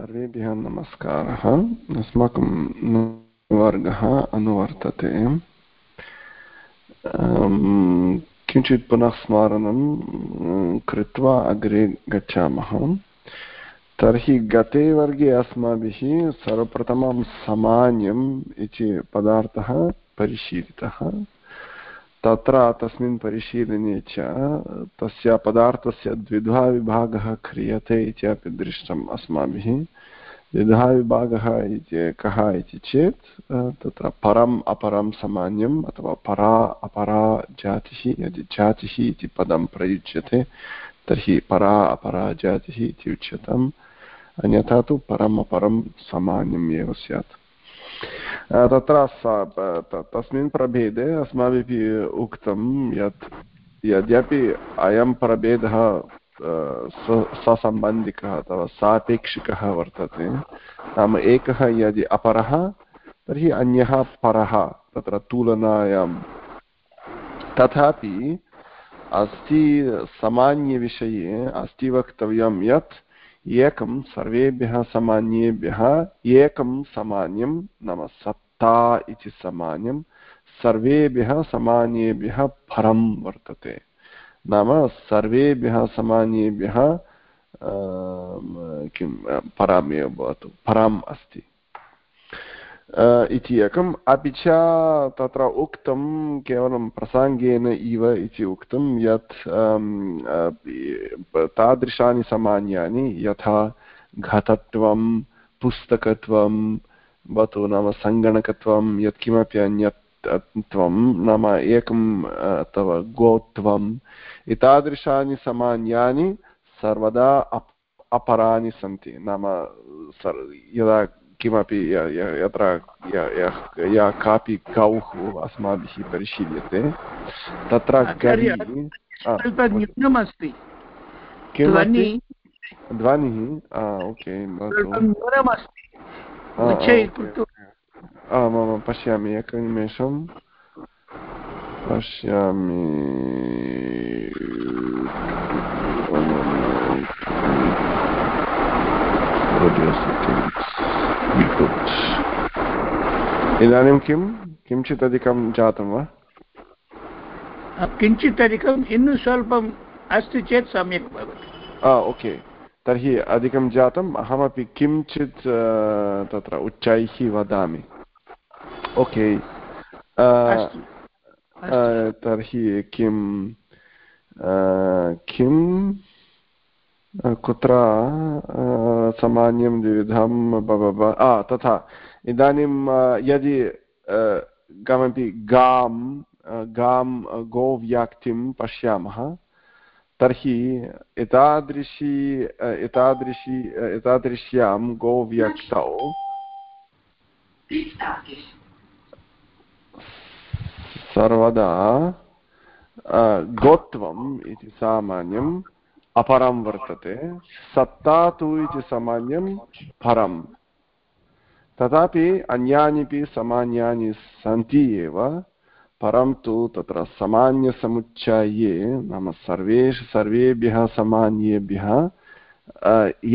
सर्वेभ्यः नमस्कारः। अस्माकं वर्गः अनुवर्तते। किञ्चित् पुनः स्मारणं कृत्वा अग्रे गच्छामः। तर्हि गते वर्गे अस्माभिः सर्वप्रथमं सामान्यम् इति पदार्थः परिशीलितः। तत्र तस्मिन् परिशीलने च तस्य पदार्थस्य द्विधा विभागः क्रियते इति अपि दृष्टम् अस्माभिः। द्विधा विभागः इति कः इति चेत् तत्र परम् अपरं सामान्यम् अथवा परा अपरा जातिः, यदि जातिः इति पदं प्रयुज्यते, तर्हि परा अपरा जातिः इति उच्यताम्। अन्यथा तु परम् अपरं सामान्यम् एव स्यात्। तत्र तस्मिन् प्रभेदे अस्माभिः उक्तं यत् यद्यपि अयं प्रभेदः ससम्बन्धिकः अथवा सापेक्षिकः वर्तते नाम एकः यदि अपरः तर्हि अन्यः परः तत्र तुलनायां तथापि अस्ति सामान्यविषये अस्ति वक्तव्यं यत् एकं सर्वेभ्यः सामान्येभ्यः एकं सामान्यं नाम सत्ता इति सामान्यं सर्वेभ्यः सामान्येभ्यः परं वर्तते नाम सर्वेभ्यः सामान्येभ्यः किं परामेव भवतु परम् अस्ति इति एकम्। अपि च तत्र उक्तं केवलं प्रसङ्गेन इव इति उक्तं यत् तादृशानि सामान्यानि यथा घटत्वं पुस्तकत्वं, भवतु नाम सङ्गणकत्वं, यत्किमपि अन्यत् त्वं नाम एकम् अथवा गोत्वम् एतादृशानि सामान्यानि सर्वदा अपराणि सन्ति। नाम यदा किमपि यत्र या कापि गौः अस्माभिः परिशील्यते तत्र न्यूनमस्ति ध्वनिः ओके आमां पश्यामि एकनिमेषं पश्यामि audio settings. इदानीं किं? किञ्चित् अधिकं जातं वा? किञ्चित् अधिकम् इन्नु स्वल्पम् अस्ति चेत् सम्यक् भवति। ओके। तर्हि अधिकं जातम्। अहमपि किञ्चित् तत्र उच्चैः वदामि। ओके। तर्हि किं किं? कुत्र सामान्यं द्विविधं तथा। इदानीं यदि कमपि गां गां गोव्याक्तिं पश्यामः, तर्हि एतादृशी एतादृशी एतादृश्यां गोव्यक्तौ सर्वदा गोत्वम् इति सामान्यं अपरं वर्तते। सत्ता तु इति सामान्यं परम् तथापि अन्यानिपि सामान्यानि सन्ति एव परन्तु तत्र सामान्यसमुच्चये नाम सर्वेषु, सर्वेभ्यः सामान्येभ्यः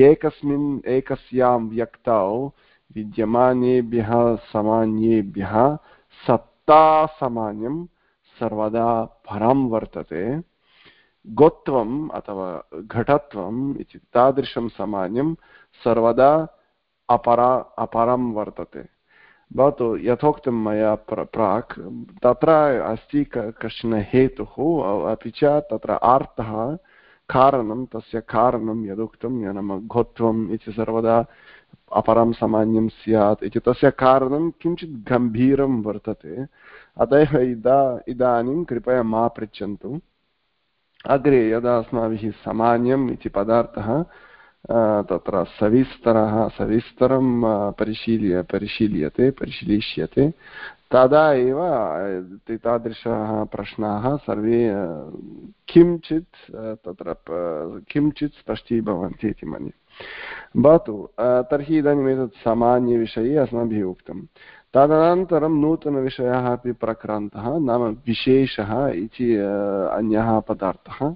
एकस्मिन्, एकस्यां व्यक्तौ विद्यमानेभ्यः सामान्येभ्यः सत्तासामान्यं सर्वदा परं वर्तते। गोत्वम् अथवा घटत्वम् इति तादृशं सामान्यं सर्वदा अपरा, अपरं वर्तते। भवतु यथोक्तं मया प्र, प्राक्, तत्र अस्ति कश्चन हेतुः, अपि च तत्र आर्तः कारणं, तस्य कारणं यदुक्तं नाम घोत्वम् इति सर्वदा अपरं सामान्यं स्यात् इति तस्य कारणं किञ्चित् गम्भीरं वर्तते। अतः इदा, इदानीं कृपया मा पृच्छन्तु। अग्रे यदा अस्माभिः सामान्यम् इति पदार्थः तत्र सविस्तरः, सविस्तरं परिशील्य, परिशील्यते, परिशीलिष्यते। तदा एव तादृशाः प्रश्नाः सर्वे किञ्चित् तत्र किञ्चित् स्पष्टीभवन्ति इति मन्ये। भवतु तर्हि इदानीम् एतत् सामान्यविषये अस्माभिः उक्तं तदनन्तरं नूतनविषयः अपि प्रक्रान्तः नाम विशेषः इति अन्यः पदार्थः।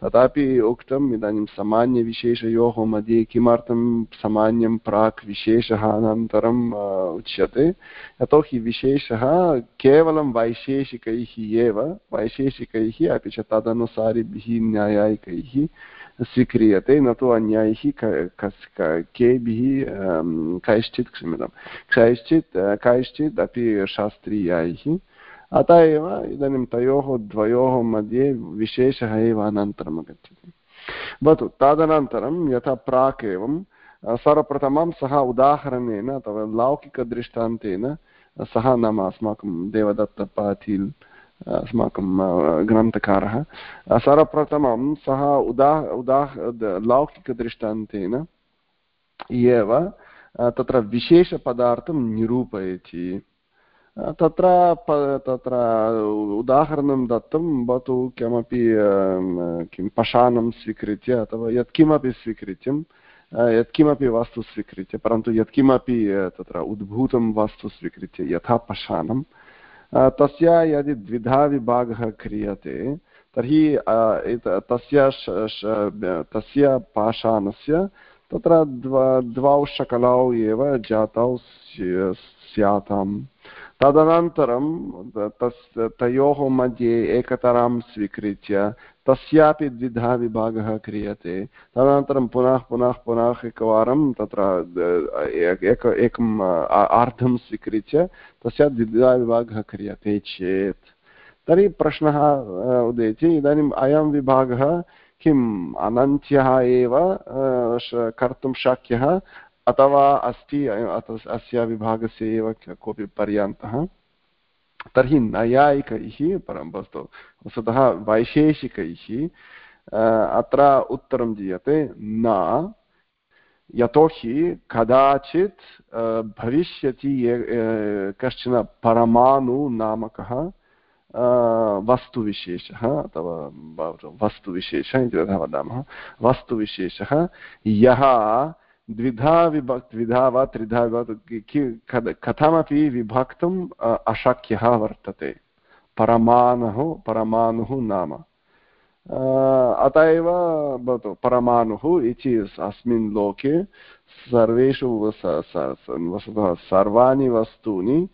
तथापि उक्तम् इदानीं सामान्यविशेषयोः मध्ये किमर्थं सामान्यं प्राक् विशेषः अनन्तरम् उच्यते। यतोहि विशेषः केवलं वैशेषिकैः एव, वैशेषिकैः अपि च तदनुसारिभिः न्यायायिकैः स्वीक्रियते, न तु अन्यैः केभिः कैश्चित् क्षम्यतां। कैश्चित् कैश्चित् अपि शास्त्रीयैः। अतः एव इदानीं तयोः, द्वयोः मध्ये विशेषः एव अनन्तरम् आगच्छति भवतु, तदनन्तरं यथा प्राक् एवं, सर्वप्रथमं सः उदाहरणेन अथवा लौकिकदृष्टान्तेन सः नाम अस्माकं देवदत्तपाटील् अस्माकं ग्रन्थकारः। सर्वप्रथमं सः उदा उदाह लौकिकदृष्टान्तेन एव तत्र विशेषपदार्थं निरूपयति। तत्र तत्र उदाहरणं दत्तं, भवतु किमपि किं पशानं स्वीकृत्य अथवा यत्किमपि स्वीकृत्यं यत्किमपि वस्तु स्वीकृत्य, परन्तु यत्किमपि तत्र उद्भूतं वस्तु स्वीकृत्य यथा पशानं तस्य यदि द्विधा विभागः क्रियते, तर्हि तस्य तस्य पाषाणस्य, तत्र द्वौ शकलौ एव जातौ स्याताम्। तदनन्तरं तस्, तयोः मध्ये एकतरां स्वीकृत्य तस्यापि द्विधा विभागः क्रियते। तदनन्तरं पुनः पुनः पुनः एकवारं तत्र एक एकम् आर्धं स्वीकृत्य तस्य द्विधा विभागः क्रियते चेत्। तर्हि प्रश्नः उदेति, इदानीम् अयं विभागः किम्? अनन्त्यः एव कर्तुं शक्यः, अथवा अस्ति अस्य विभागस्य एव कोऽपि पर्यान्तः? तर्हि नैयायिकैः परं वस्तु। वस्तुतः वैशेषिकैः अत्र उत्तरं दीयते न। यतोहि कदाचित् भविष्यति कश्चन परमाणुनामकः वस्तुविशेषः अथवा वस्तुविशेषः इति वदामः। वस्तुविशेषः, यः द्विधा विभक्, द्विधा वा त्रिधा विभक् कथमपि विभक्तुम् अशक्यः वर्तते। परमाणुः परमाणुः नाम। अत एव भवतु, परमाणुः इति अस्मिन् लोके सर्वेषु वस्तुतः सर्वाणि वस्तूनि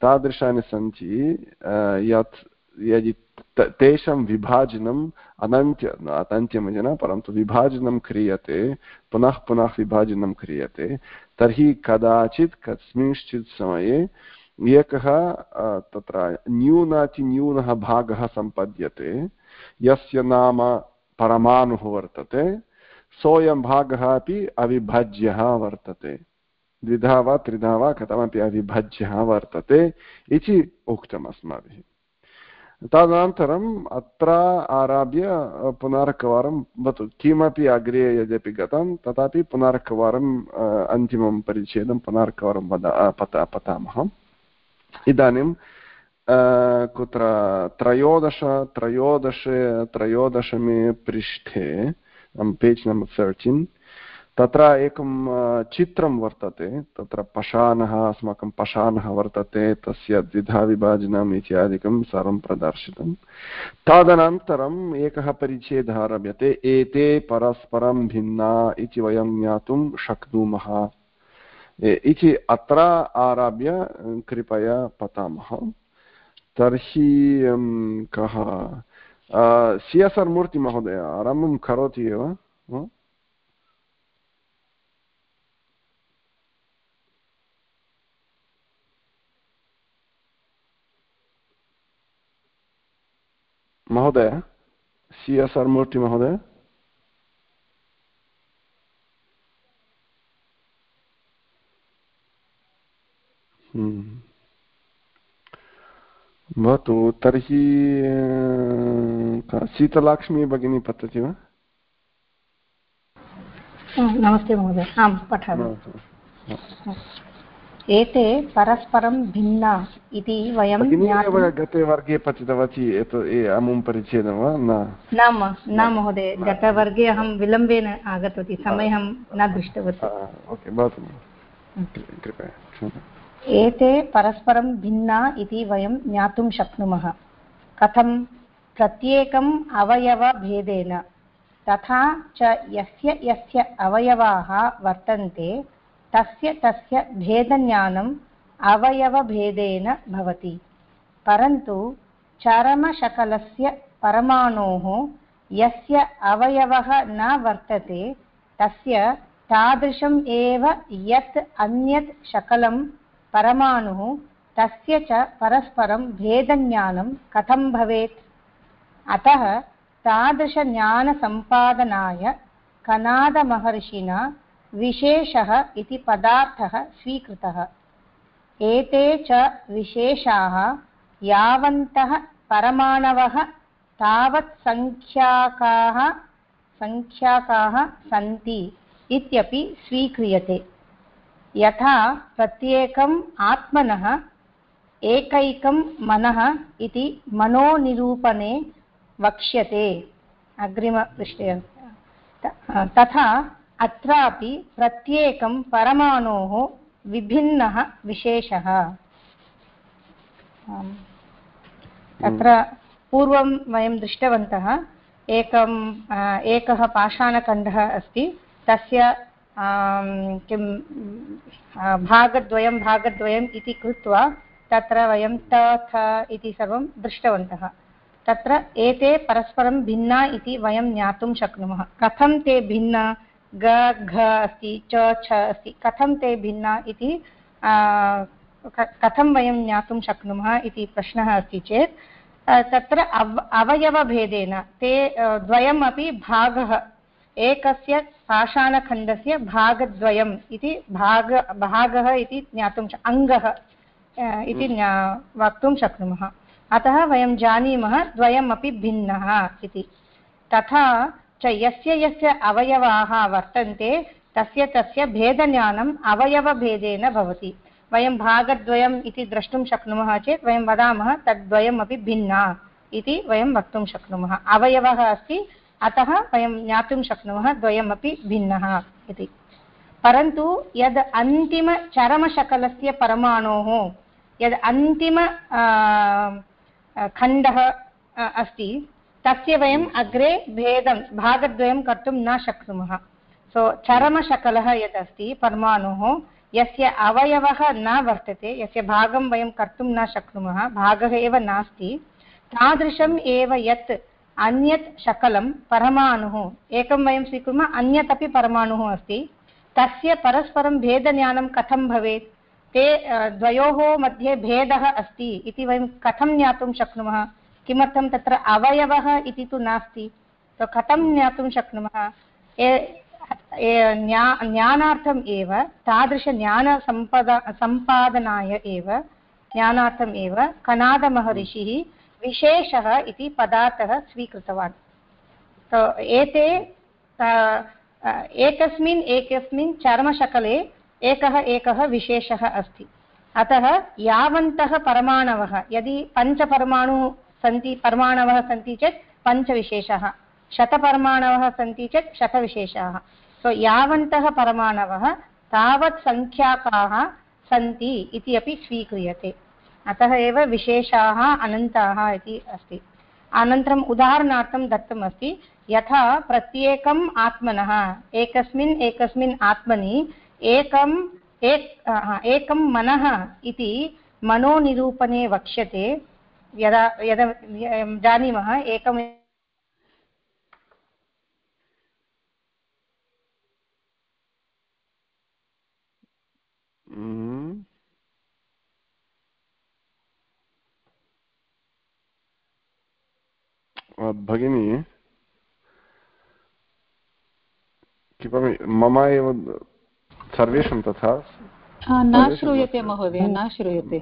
तादृशानि सन्ति यत्, यदि तेषां विभाजनम् अनन्त्य अनन्त्यम् इति न, परन्तु विभाजनं क्रियते, पुनः पुनः विभाजनं क्रियते। तर्हि कदाचित्, कस्मिंश्चित् समये एकः तत्र न्यूनातिन्यूनः भागः सम्पद्यते। यस्य नाम परमाणुः वर्तते, सोऽयं भागः अपि अविभज्यः वर्तते। द्विधा वा त्रिधा वा कथमपि अविभज्यः वर्तते इति उक्तम् अस्माभिः। तदनन्तरम् अत्र आरभ्य पुनरेकवारं भवतु किमपि अग्रे यद्यपि गतं, तथापि पुनरेकवारम् अन्तिमं परिच्छेदं पुनरेकवारं वद पत पठामः इदानीं कुत्र त्रयोदश त्रयोदश, त्रयोदशमे पृष्ठे पेज् नम्बर् तर्टीन् तत्र एकं चित्रं वर्तते, तत्र पशानः, अस्माकं पशानः वर्तते, तस्य द्विधा विभाजनम् इत्यादिकं सर्वं प्रदर्शितं। तदनन्तरम् एकः परिच्छेदः आरभ्यते, एते परस्परं भिन्ना इति वयं ज्ञातुं शक्नुमः। इति अत्र आरभ्य कृपया पठामः। तर्हि कः सि एस् आर् मूर्तिमहोदय, आरम्भं करोति एव महोदय सि एस् आर् मूर्ति महोदय। हम्म। भवतु तर्हि शीतलाक्ष्मी भगिनी पतति वा? नमस्ते महोदय आं पठामि। एते परस्परं भिन्ना इति वयं गते वर्गे पठितवती अमुं परिच्छेदं वा? न। न महोदय गतवर्गे अहं विलम्बेन आगतवती समयः न दृष्टवती। एते परस्परं भिन्ना इति वयं ज्ञातुं शक्नुमः। कथं? प्रत्येकम् अवयवभेदेन। तथा च यस्य यस्य अवयवाः वर्तन्ते तस्य तस्य भेदज्ञानम् अवयवभेदेन भवति। परन्तु चरमशकलस्य परमाणोः यस्य अवयवः न वर्तते, तस्य तादृशम् एव यत् अन्यत् शकलं परमाणुः, तस्य च परस्परं भेदज्ञानं कथं भवेत्? अतः तादृशज्ञानसम्पादनाय कनादमहर्षिणा विशेषः इति पदार्थः स्वीकृतः। एते च विशेषाः यावन्तः परमाणवः तावत् सङ्ख्याकाः सङ्ख्याकाः सन्ति इत्यपि स्वीक्रियते। यथा प्रत्येकम् आत्मनः, एकैकं मनः इति मनोनिरूपणे वक्ष्यते। अग्रिमपृष्ठे तथा अत्रापि प्रत्येकं परमाणोः विभिन्नः विशेषः। तत्र पूर्वं वयं दृष्टवन्तः, एकं एकः पाषाणखण्डः अस्ति। तस्य किं भागद्वयं, भागद्वयम् इति कृत्वा तत्र वयं त, थ इति सर्वं दृष्टवन्तः। तत्र एते परस्परं भिन्ना इति वयं ज्ञातुं शक्नुमः। कथं ते भिन्ना? ग घ अस्ति च छ अस्ति कथं ते भिन्ना इति कथं वयं ज्ञातुं शक्नुमः इति प्रश्नः अस्ति चेत् तत्र अव अवयवभेदेन ते द्वयमपि भागः एकस्य पाषाणखण्डस्य भागद्वयम् इति भाग भागः इति ज्ञातुं अङ्गः इति वक्तुं शक्नुमः। अतः वयं जानीमः द्वयमपि भिन्नः इति। तथा च यस्य यस्य अवयवाः वर्तन्ते, तस्य तस्य भेदज्ञानम् अवयवभेदेन भवति। वयं भागद्वयम् इति द्रष्टुं शक्नुमः चेत् वयं वदामः तद्द्वयमपि भिन्ना इति वयं वक्तुं शक्नुमः। अवयवः अस्ति, अतः वयं ज्ञातुं शक्नुमः द्वयमपि भिन्नः इति। परन्तु यद् अन्तिमचरमशकलस्य परमाणोः, यद् अन्तिम खण्डः अस्ति तस्य वयम् अग्रे भेदं, भागद्वयं कर्तुं न शक्नुमः. सो चरमशकलः यत् अस्ति परमाणुः, यस्य अवयवः न वर्तते, यस्य भागं वयं कर्तुं न शक्नुमः, भागः एव नास्ति, तादृशम् एव यत् अन्यत् शकलं परमाणुः, एकं वयं स्वीकुर्मः, अन्यत् अपि परमाणुः अस्ति, तस्य परस्परं भेदज्ञानं कथं भवेत्? ते द्वयोः मध्ये भेदः अस्ति इति वयं कथं ज्ञातुं शक्नुमः? किमर्थं तत्र अवयवः इति तु नास्ति। तो कथं ज्ञातुं शक्नुमः? ज्ञानार्थम् एव, तादृशज्ञानसम्पदा, सम्पादनाय एव, ज्ञानार्थम् एव कनादमहर्षिः विशेषः इति पदार्थः स्वीकृतवान्। तो एते एकस्मिन् एकस्मिन् चर्मशकले एकः एकः विशेषः अस्ति। अतः यावन्तः परमाणवः, यदि पञ्चपरमाणुः सन्ति, परमाणवः सन्ति चेत् पञ्चविशेषः। शतपरमाणवः सन्ति चेत् शतविशेषाः। सो यावन्तः परमाणवः तावत् सङ्ख्याकाः सन्ति इति अपि स्वीक्रियते। अतः एव विशेषाः अनन्ताः इति अस्ति। अनन्तरम् उदाहरणार्थं दत्तमस्ति यथा प्रत्येकम् आत्मनः, एकस्मिन् एकस्मिन् आत्मनि एकम्, एक एकं मनः इति मनोनिरूपणे वक्ष्यते। यदा यदा जानीमः एकम् हम्म। भगिनी किमपि मम एव सर्वेषां तथा न श्रूयते महोदय न श्रूयते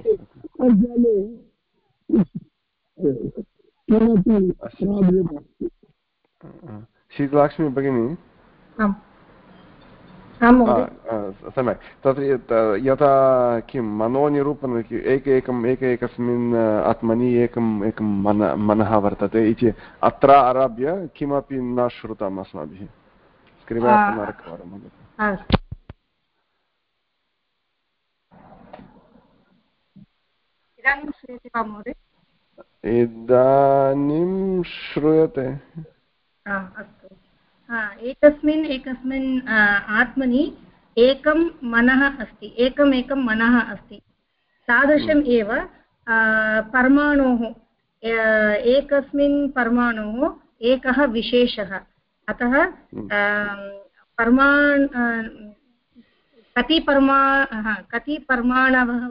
शीतलाक्ष्मी भगिनी। सम्यक्। तत्र यथा किं मनोनिरूपणम् एकैकम् एकैकस्मिन् आत्मनि एकम् एकं मन मनः वर्तते इति अत्र आरभ्य किमपि न श्रुतम् अस्माभिः। कृपया पुनरेकवारं इदानीं श्रूयते वा महोदय? इदानीं श्रूयते अस्तु एकस्मिन् एकस्मिन् आत्मनि एकं मनः अस्ति एकम् एकं मनः अस्ति तादृशम् हम्म। एव परमाणोः एकस्मिन् परमाणोः एकः विशेषः अतः हम्म। परमाण् कति परमा कति परमाणवः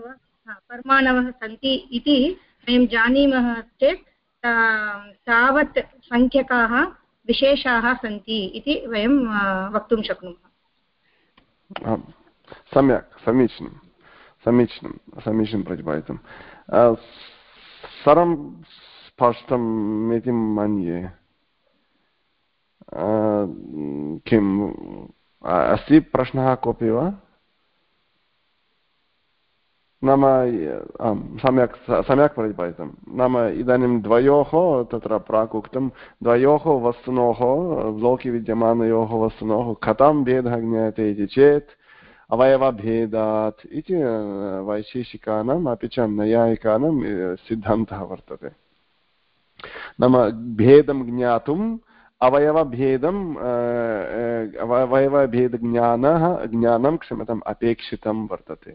परमाणवः सन्ति इति वयं जानीमः चेत् तावत् सङ्ख्यकाः विशेषाः सन्ति इति वयं वक्तुं शक्नुमः। सम्यक्, समीचीनं समीचीनं समीचीनं प्रतिपादितं। सर्वं स्पष्टम् इति मन्ये किम् अस्ति प्रश्नः कोऽपि वा? नाम, आम्, सम्यक् सम्यक् प्रतिपादितं नाम, इदानीं द्वयोः, तत्र प्राक् उक्तं, द्वयोः वस्तुनोः लोके विद्यमानयोः वस्तुनोः कथं भेदः ज्ञायते इति चेत्, अवयवभेदात् इति वैशेषिकानाम्, अपि च नैयायिकानां सिद्धान्तः वर्तते। नाम, भेदं ज्ञातुम् अवयवभेदं अवयवभेदज्ञानः, ज्ञानं क्षम्यताम् अपेक्षितं वर्तते।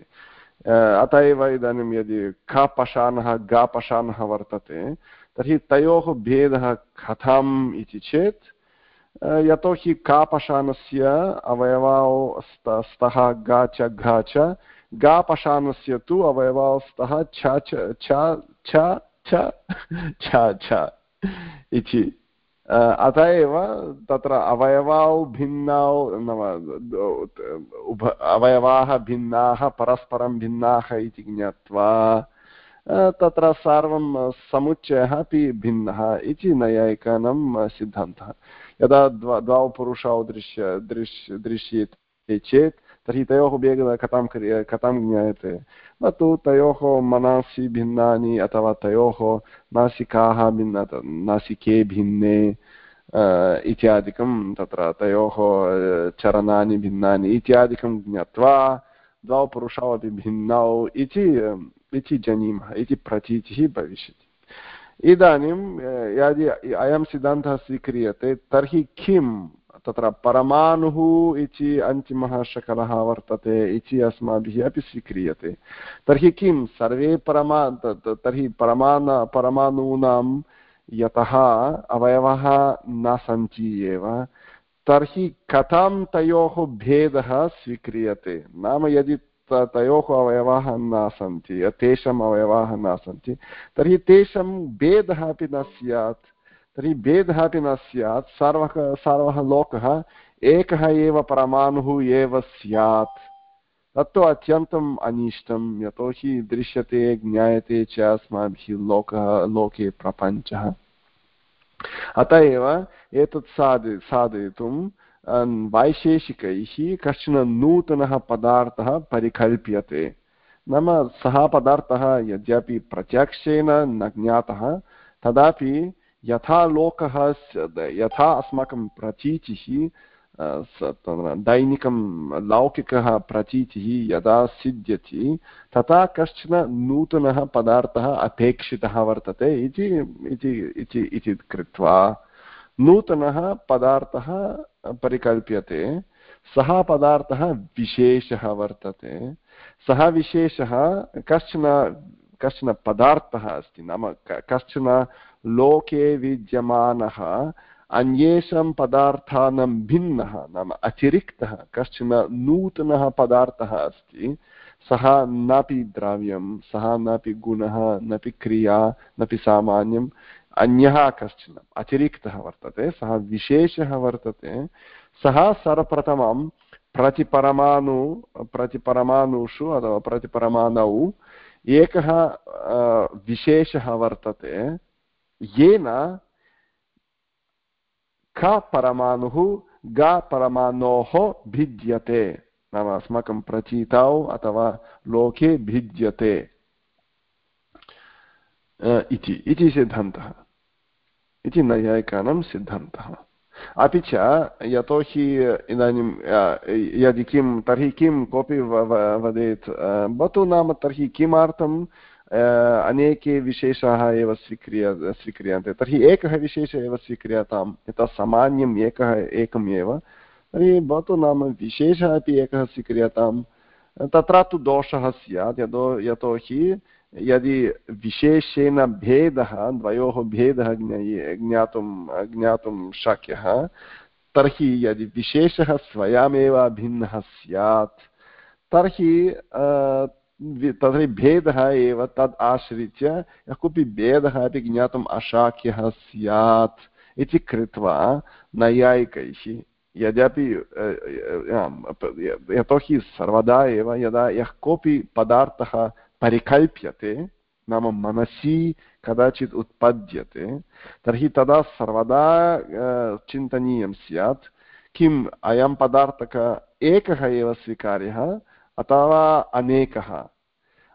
अत एव इदानीं यदि खपशानः गापशानः वर्तते, तर्हि तयोः भेदः कथम् इति चेत् यतोहि कापशानस्य अवयवौ स्तः गा च, घ च गापशानस्य तु अवयवौ स्तः छ छ छ छ इति। अत एव तत्र अवयवौ भिन्नौ उभ अवयवाः भिन्नाः, परस्परं भिन्नाः इति ज्ञात्वा तत्र सर्वं समुच्चयः अपि भिन्नः इति नैयायिकानां सिद्धान्तः। यदा द्वौ पुरुषौ दृश्य दृश् दृश्यते चेत् तर्हि तयोः भेदः कथं कथं ज्ञायते। न तु तयोः मनसि भिन्नानि अथवा तयोः नासिकाः भिन्न, नासिके भिन्ने इत्यादिकं तत्र तयोः चरणानि भिन्नानि इत्यादिकं ज्ञात्वा द्वौ पुरुषौ अपि भिन्नौ इति इति जानीमः, इति प्रतीतिः भविष्यति। इदानीं यदि अयं सिद्धान्तः स्वीक्रियते तर्हि किं तत्र परमाणुः इति अन्तिमः शकलः वर्तते इति अस्माभिः अपि स्वीक्रियते। तर्हि किं? सर्वे परमा तर्हि परमाण, परमाणूनां यतः अवयवः न सन्ति एव। तर्हि कथं तयोः भेदः स्वीक्रियते? नाम यदि तयोः अवयवाः न सन्ति, तेषाम् अवयवाः न सन्ति, तर्हि तेषां भेदः अपि न स्यात्। तर्हि भेदः अपि न स्यात्, सर्वः सर्वः लोकः एकः एव परमाणुः एव स्यात्। तत्तु अत्यन्तम् अनिष्टं, यतोहि दृश्यते, ज्ञायते च अस्माभिः लोकः लोके प्रपञ्चः। अत एव एतत् साधि साधयितुं वैशेषिकैः कश्चन नूतनः पदार्थः परिकल्प्यते। नाम सः पदार्थः यद्यपि प्रत्यक्षेन न ज्ञातः, तदापि यथा लोकः यथा अस्माकं प्रतीतिः दैनिकं लौकिकः प्रतीतिः यदा सिद्ध्यति, तथा कश्चन नूतनः पदार्थः अपेक्षितः वर्तते इति इति कृत्वा नूतनः पदार्थः परिकल्प्यते, सः पदार्थः विशेषः वर्तते, सः विशेषः कश्चन कश्चन पदार्थः अस्ति नाम कश्चन लोके विद्यमानः, अन्येषां पदार्थानां भिन्नः, नाम अतिरिक्तः कश्चन नूतनः पदार्थः अस्ति, सः नापि द्रव्यं, सः नापि गुणः, नापि क्रिया, नापि सामान्यम् अन्यः कश्चन अतिरिक्तः वर्तते, सः विशेषः वर्तते, सः सर्वप्रथमं प्रतिपरमाणु, प्रतिपरमाणुषु अथवा प्रतिपरमाणौ एकः विशेषः वर्तते, येन ख परमाणुः ग परमाणोः भिद्यते। नाम अस्माकं प्रचीतौ अथवा लोके भिद्यते इति इति सिद्धान्तः। इति नैयायिकानां सिद्धान्तः। अपि च यतोहि इदानीं यदि किं तर्हि किं कोऽपि वदेत् भवतु नाम तर्हि किमर्थं अनेके विशेषाः एव स्वीक्रिय स्वीक्रियन्ते तर्हि एकः विशेषः एव स्वीक्रियताम् यतः सामान्यम् एकः एकम् एव तर्हि भवतु नाम विशेषः अपि एकः स्वीक्रियताम् तत्र तु दोषः स्यात् यतो यतोहि यदि विशेषेण भेदः, द्वयोः भेदः ज्ञातुं ज्ञातुं शक्यः, तर्हि यदि विशेषः स्वयमेव भिन्नः स्यात्, तर्हि तर्हि भेदः एव तद् आश्रित्य यः कोऽपि भेदः अपि ज्ञातुम् अशाक्यः स्यात् इति कृत्वा नैयायिकैः, यद्यपि यतोहि सर्वदा एव यदा यः कोऽपि पदार्थः परिकल्प्यते, नाम मनसि कदाचित् उत्पद्यते, तर्हि तदा सर्वदा चिन्तनीयं स्यात् किम् अयं पदार्थः एकः एव स्वीकार्यः, अथवा अनेकः।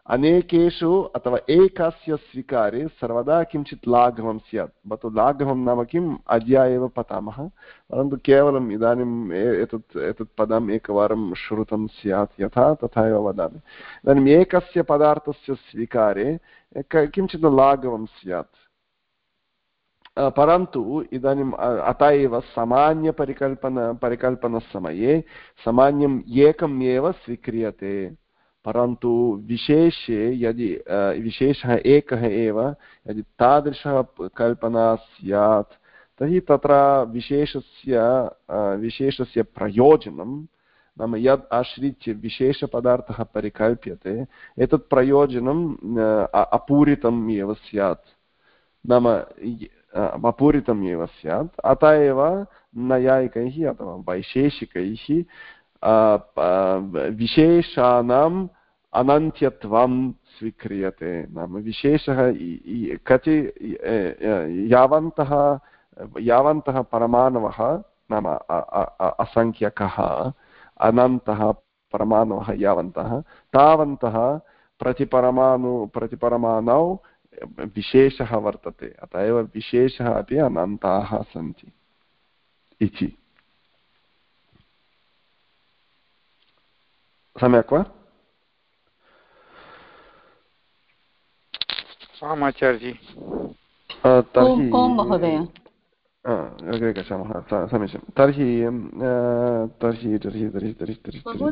अनेकेषु अथवा एकस्य स्वीकारे सर्वदा किञ्चित् लाघवं स्यात्। भवतु लाघवं नाम किम्? अद्य एव पठामः। परन्तु केवलम् इदानीम् एतत् एतत् पदम् एकवारं श्रुतं स्यात् यथा तथा एव वदामि। इदानीम् एकस्य पदार्थस्य स्वीकारे किञ्चित् लाघवं स्यात्। परन्तु इदानीम् अत एव सामान्यपरिकल्पन, परिकल्पनसमये सामान्यम् एकम् एव स्वीक्रियते। परन्तु विशेषे यदि विशेषः एकः एव, यदि तादृशः कल्पना स्यात्, तर्हि तत्र विशेषस्य विशेषस्य प्रयोजनं, नाम यद् आश्रित्य विशेषपदार्थः परिकल्प्यते, एतत् प्रयोजनम् अपूरितम् एव स्यात्। नाम अपूरितम् एव स्यात्। अत एव नैयायिकैः अथवा वैशेषिकैः विशेषाणाम् अनन्त्यत्वं स्वीक्रियते नाम विशेषः कति यावन्तः यावन्तः परमाणवः नाम असङ्ख्यकः अनन्तः परमाणवः यावन्तः तावन्तः प्रतिपरमाणु प्रतिपरमाणौ विशेषः वर्तते अत एव विशेषः अपि अनन्ताः सन्ति इति सम्यक् वा आम् आचार्यजी अग्रे गच्छामः। समीचीनं। तर्हि तर्हि तर्हि तर्हि तर्हि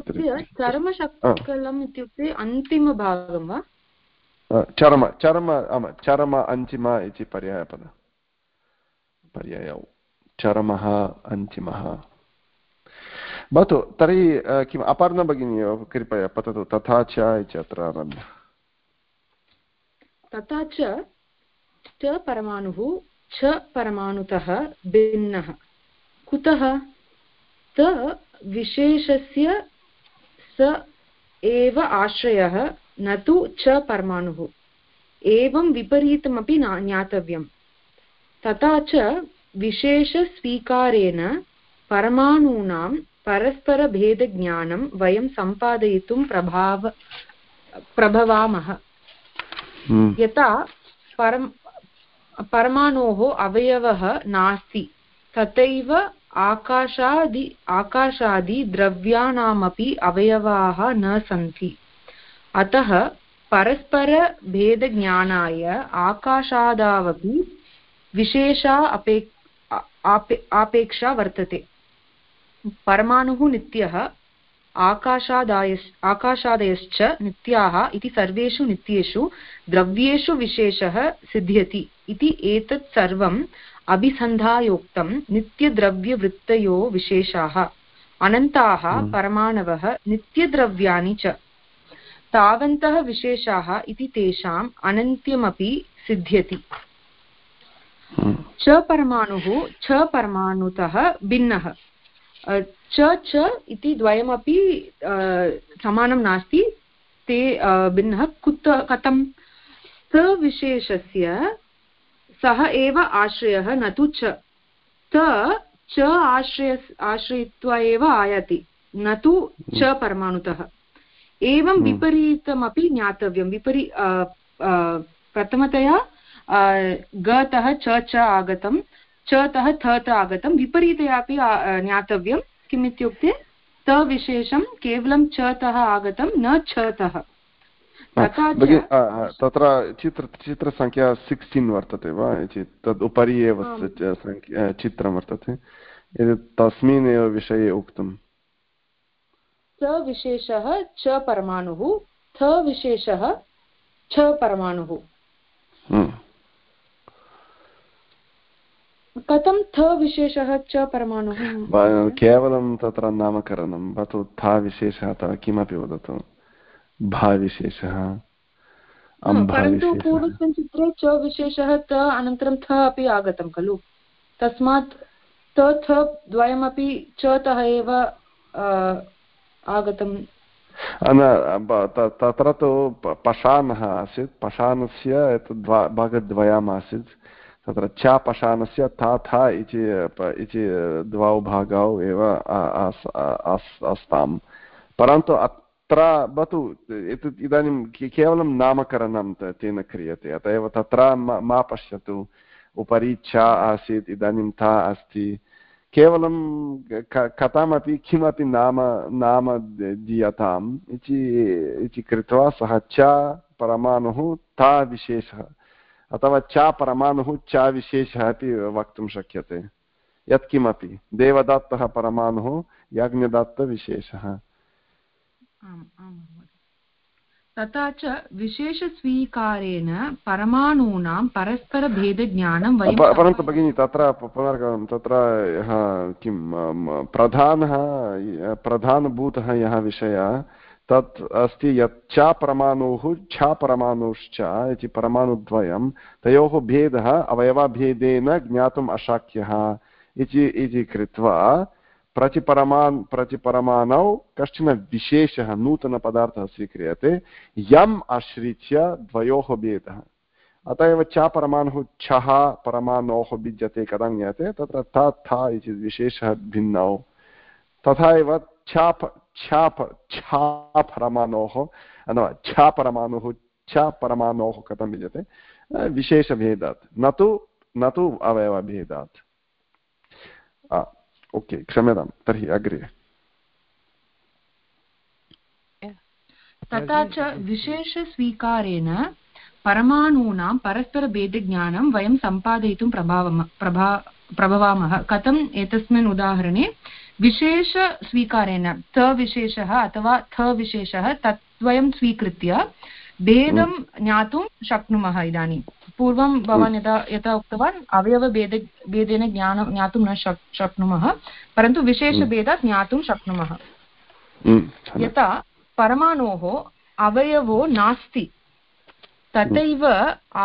तर्हि चर्मशक्कलम् इत्युक्ते अन्तिमभागं वा? चर्म चर्म आम् चरम अन्तिम इति पर्यायपद। पर्यायौ। चरमः अन्तिमः। भवतु तर्हि किम् अपर्णा भगिनी कृपया पततु तथा च इति अत्र आरभ्य तथा च परमाणुः छ परमाणुतः भिन्नः कुतः त विशेषस्य स एव आश्रयः न तु च परमाणुः एवं विपरीतमपि ज्ञातव्यम् तथा च विशेषस्वीकारेण परमाणूनां परस्परभेदज्ञानं वयं सम्पादयितुं प्रभाव प्रभवामः। यथा परम् परमाणोः अवयवः नास्ति तथैव आकाशादि आकाशादिद्रव्याणामपि अवयवाः न सन्ति। अतः परस्परभेदज्ञानाय आकाशादावपि विशेषा अपे आपेक्षा वर्तते। परमाणुः नित्यः आकाशादाय आकाशादयश्च नित्याः इति सर्वेषु नित्येषु द्रव्येषु विशेषः सिद्ध्यति इति एतत् सर्वम् अभिसन्धायोक्तं नित्यद्रव्यवृत्तयो विशेषाः अनन्ताः हम्म। परमाणवः नित्यद्रव्याणि च तावन्तः विशेषाः इति तेषाम् अनन्त्यमपि सिद्ध्यति हम्म। च परमाणुः छ परमाणुतः भिन्नः च च इति द्वयमपि समानं नास्ति. ते भिन्नः. कुत कथं? तविशेषस्य सः एव आश्रयः न तु च. त च आश्रय आश्रयित्वा एव आयाति न तु च परमाणुतः. एवं हम्म। विपरीतमपि ज्ञातव्यं. विपरी प्रथमतया गतः च च आगतं चतः थत आगतं। विपरीतया अपि ज्ञातव्यं। किम् इत्युक्ते तविशेषं केवलं चतः आगतं न छतः। तत्र चित्र चित्रसङ्ख्या सिक्स्टीन् वर्तते वा? तद् उपरि एव चित्रं वर्तते। तस्मिन् एव विषये उक्तम्। च विशेषः च परमाणुः थ विशेषः छ परमाणुः। कथं थ विशेषः च परमाणुः? केवलं तत्र नामकरणं भवतु था विशेषः अथवा किमपि वदतु। भाविशेषः परन्तु पूर्वस्मिन् चित्रे च विशेषः त अनन्तरं थ अपि आगतं खलु। तस्मात् त थ द्वयमपि च तः एव आगतं तत्र तु पशानः आसीत्। पशानस्य एतद् भागद्वयम् आसीत्। तत्र च पशानस्य था था इति द्वौ भागौ एव आस्ताम्। परन्तु तत्र भवतु एतत् इदानीं केवलं नामकरणं तेन क्रियते। अत एव तत्र मा पश्यतु। उपरि च आसीत्, इदानीं ता अस्ति। केवलं कथमपि किमपि नाम नाम दीयताम् इति कृत्वा सः च परमाणुः ता विशेषः। अथवा च परमाणुः च विशेषः अपि वक्तुं शक्यते। यत्किमपि देवदत्तः परमाणुः याज्ञदत्तविशेषः तथा च विशेषस्वीकारेण परमाणूनां परस्परभेदज्ञानं वयं परन्तु भगिनि तत्र पुनर्कं तत्र यः किं प्रधानः प्रधानभूतः यः विषयः तत् अस्ति यत् च परमाणुः छ परमाणुश्च इति परमाणुद्वयं, तयोः भेदः, अवयवभेदेन ज्ञातुम् अशक्यः इति कृत्वा प्रतिपरमान्, प्रतिपरमाणौ कश्चन विशेषः नूतनपदार्थः स्वीक्रियते, यम् आश्रित्य द्वयोः भेदः। अत एव च परमाणुः, छः परमाणोः भिद्यते कदा ज्ञायते, तत्र थ थ इति विशेषः भिन्नौ। तथा एव छाप छाप छा परमाणोः अथवा छ परमाणुः छ परमाणोः कथं भिद्यते विशेषभेदात् न तु न तु अवयवभेदात् ओके क्षम्यतां तर्हि अग्रे तथा च विशेषस्वीकारेण परमाणूनां परस्परभेदज्ञानं वयं सम्पादयितुं प्रभावम प्रभा प्रभवामः कथम् एतस्मिन् उदाहरणे विशेषस्वीकारेण थ विशेषः अथवा थ विशेषः तद्वयं स्वीकृत्य भेदं ज्ञातुं शक्नुमः इदानीं। पूर्वं भवान् यदा यथा उक्तवान् अवयवभेद भेदेन ज्ञानं ज्ञातुं न शक् शक्नुमः परन्तु विशेषभेदात् ज्ञातुं शक्नुमः। यथा परमाणोः अवयवो नास्ति तथैव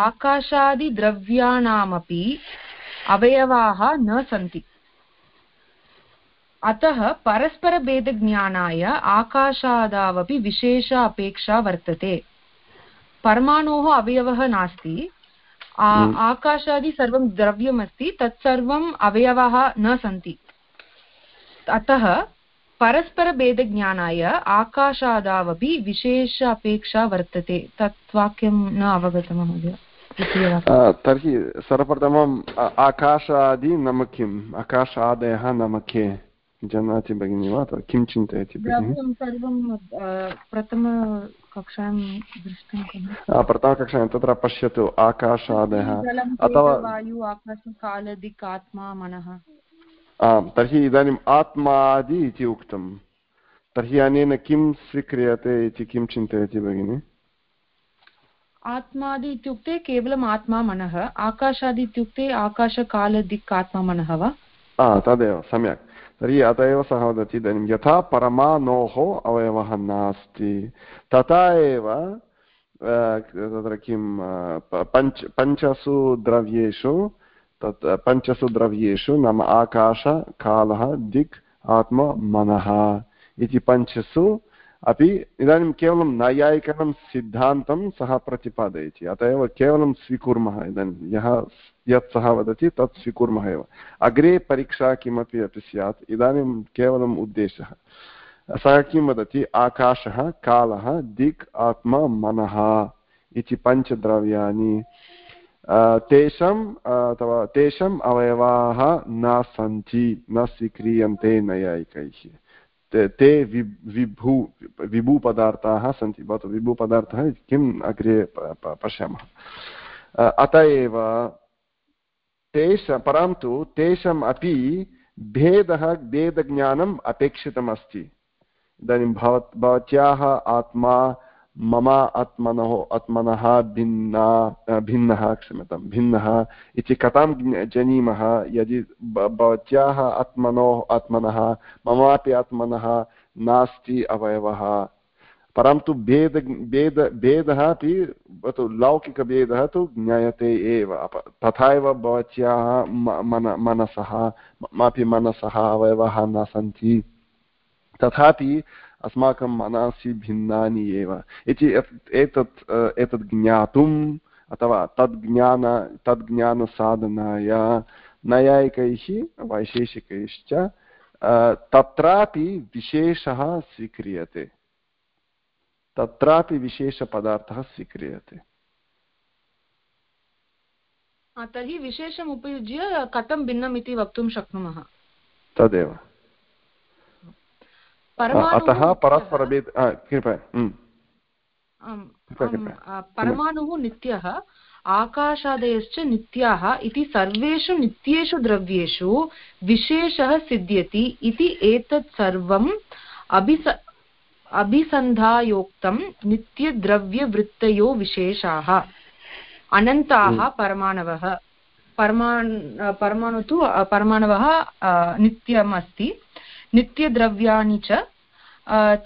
आकाशादिद्रव्याणामपि अवयवाः न सन्ति। अतः परस्परभेदज्ञानाय आकाशादावपि विशेष अपेक्षा वर्तते। परमाणोः अवयवः नास्ति। हम्म। आकाशादि सर्वं द्रव्यमस्ति तत्सर्वम् अवयवः न सन्ति। अतः परस्परभेदज्ञानाय आकाशादावपि विशेष अपेक्षा वर्तते। तत् वाक्यं न अवगतं महोदय तर्हि सर्वप्रथमम् आकाशादि नाम किम्? आकाशादयः नाम के? जानाति भगिनि वा अथवा किं चिन्तयति सर्वं प्रथमकक्षायां दृष्टं प्रथमकक्षायां तत्र पश्यतु आकाशादयः अथवा वायु आकाशकालदिक् आत्मा मनः आम् तर्हि इदानीम् आत्मादि इति उक्तं तर्हि अनेन किं स्वीक्रियते इति किं चिन्तयति भगिनि आत्मादि इत्युक्ते केवलम् आत्मा मनः आकाशादि इत्युक्ते आकाशकालदिक् आत्मा मनः वा तदेव सम्यक् तर्हि अत एव सः वदति इदानीं, यथा परमाणोः अवयवः नास्ति, तथा एव तत्र किं पञ्च, पञ्चसु द्रव्येषु, तत्, पञ्चसु द्रव्येषु नाम आकाश, कालः, दिक्, आत्मा, मनः इति पञ्चसु अपि इदानीं केवलं नैयायिकनं सिद्धान्तं सः प्रतिपादयति। अत एव केवलं स्वीकुर्मः इदानीं। यः यत् सः वदति तत् स्वीकुर्मः एव। अग्रे परीक्षा किमपि अपि स्यात्, इदानीं केवलम् उद्देशः। सः किं वदति? आकाशः, कालः, दिक्, आत्मा, मनः इति पञ्चद्रव्याणि। तेषाम्, अथवा तेषाम् अवयवाः न सन्ति, न स्वीक्रियन्ते नैयायिकैः ते विभू, विभूपदार्थाः सन्ति। भवतु विभूपदार्थः किम् अग्रे पश्यामः। अत एव तेषां परन्तु तेषाम् अपि भेदः, भेदज्ञानम् अपेक्षितमस्ति। इदानीं भवत्, भवत्याः आत्मा मम आत्मनः आत्मनः भिन्ना भिन्नः क्षम्यतां, भिन्नः इति कथं जानीमः, यदि भवत्याः आत्मनोः, आत्मनः, ममापि आत्मनः नास्ति अवयवः। परन्तु भेद भेद, भेदः अपि, भवतु लौकिकभेदः तु ज्ञायते एव। तथा एव भवत्याः मन, मनसः, ममापि मनसः, अवयवः न सन्ति। तथापि अस्माकं मनसि भिन्नानि एव। इति एतत् एतत् ज्ञातुम् अथवा तद्ज्ञान तद्ज्ञानसाधनाय नैयायिकैः वैशेषिकैश्च तत्रापि विशेषः स्वीक्रियते। तत्रापि विशेषपदार्थः स्वीक्रियते। तर्हि विशेषम् उपयुज्य कथं भिन्नम् इति वक्तुं शक्नुमः? तदेव। अतः परस्परभेद कृपया परमाणुः नित्यः आकाशादयश्च नित्याः इति सर्वेषु नित्येषु द्रव्येषु विशेषः सिद्ध्यति इति एतत् सर्वम् अभिस अभिसन्धायोक्तं नित्यद्रव्यवृत्तयो विशेषाः। अनन्ताः परमाणवः। परमाण् परमाणु तु परमाणवः नित्यम् अस्ति नित्यद्रव्याणि च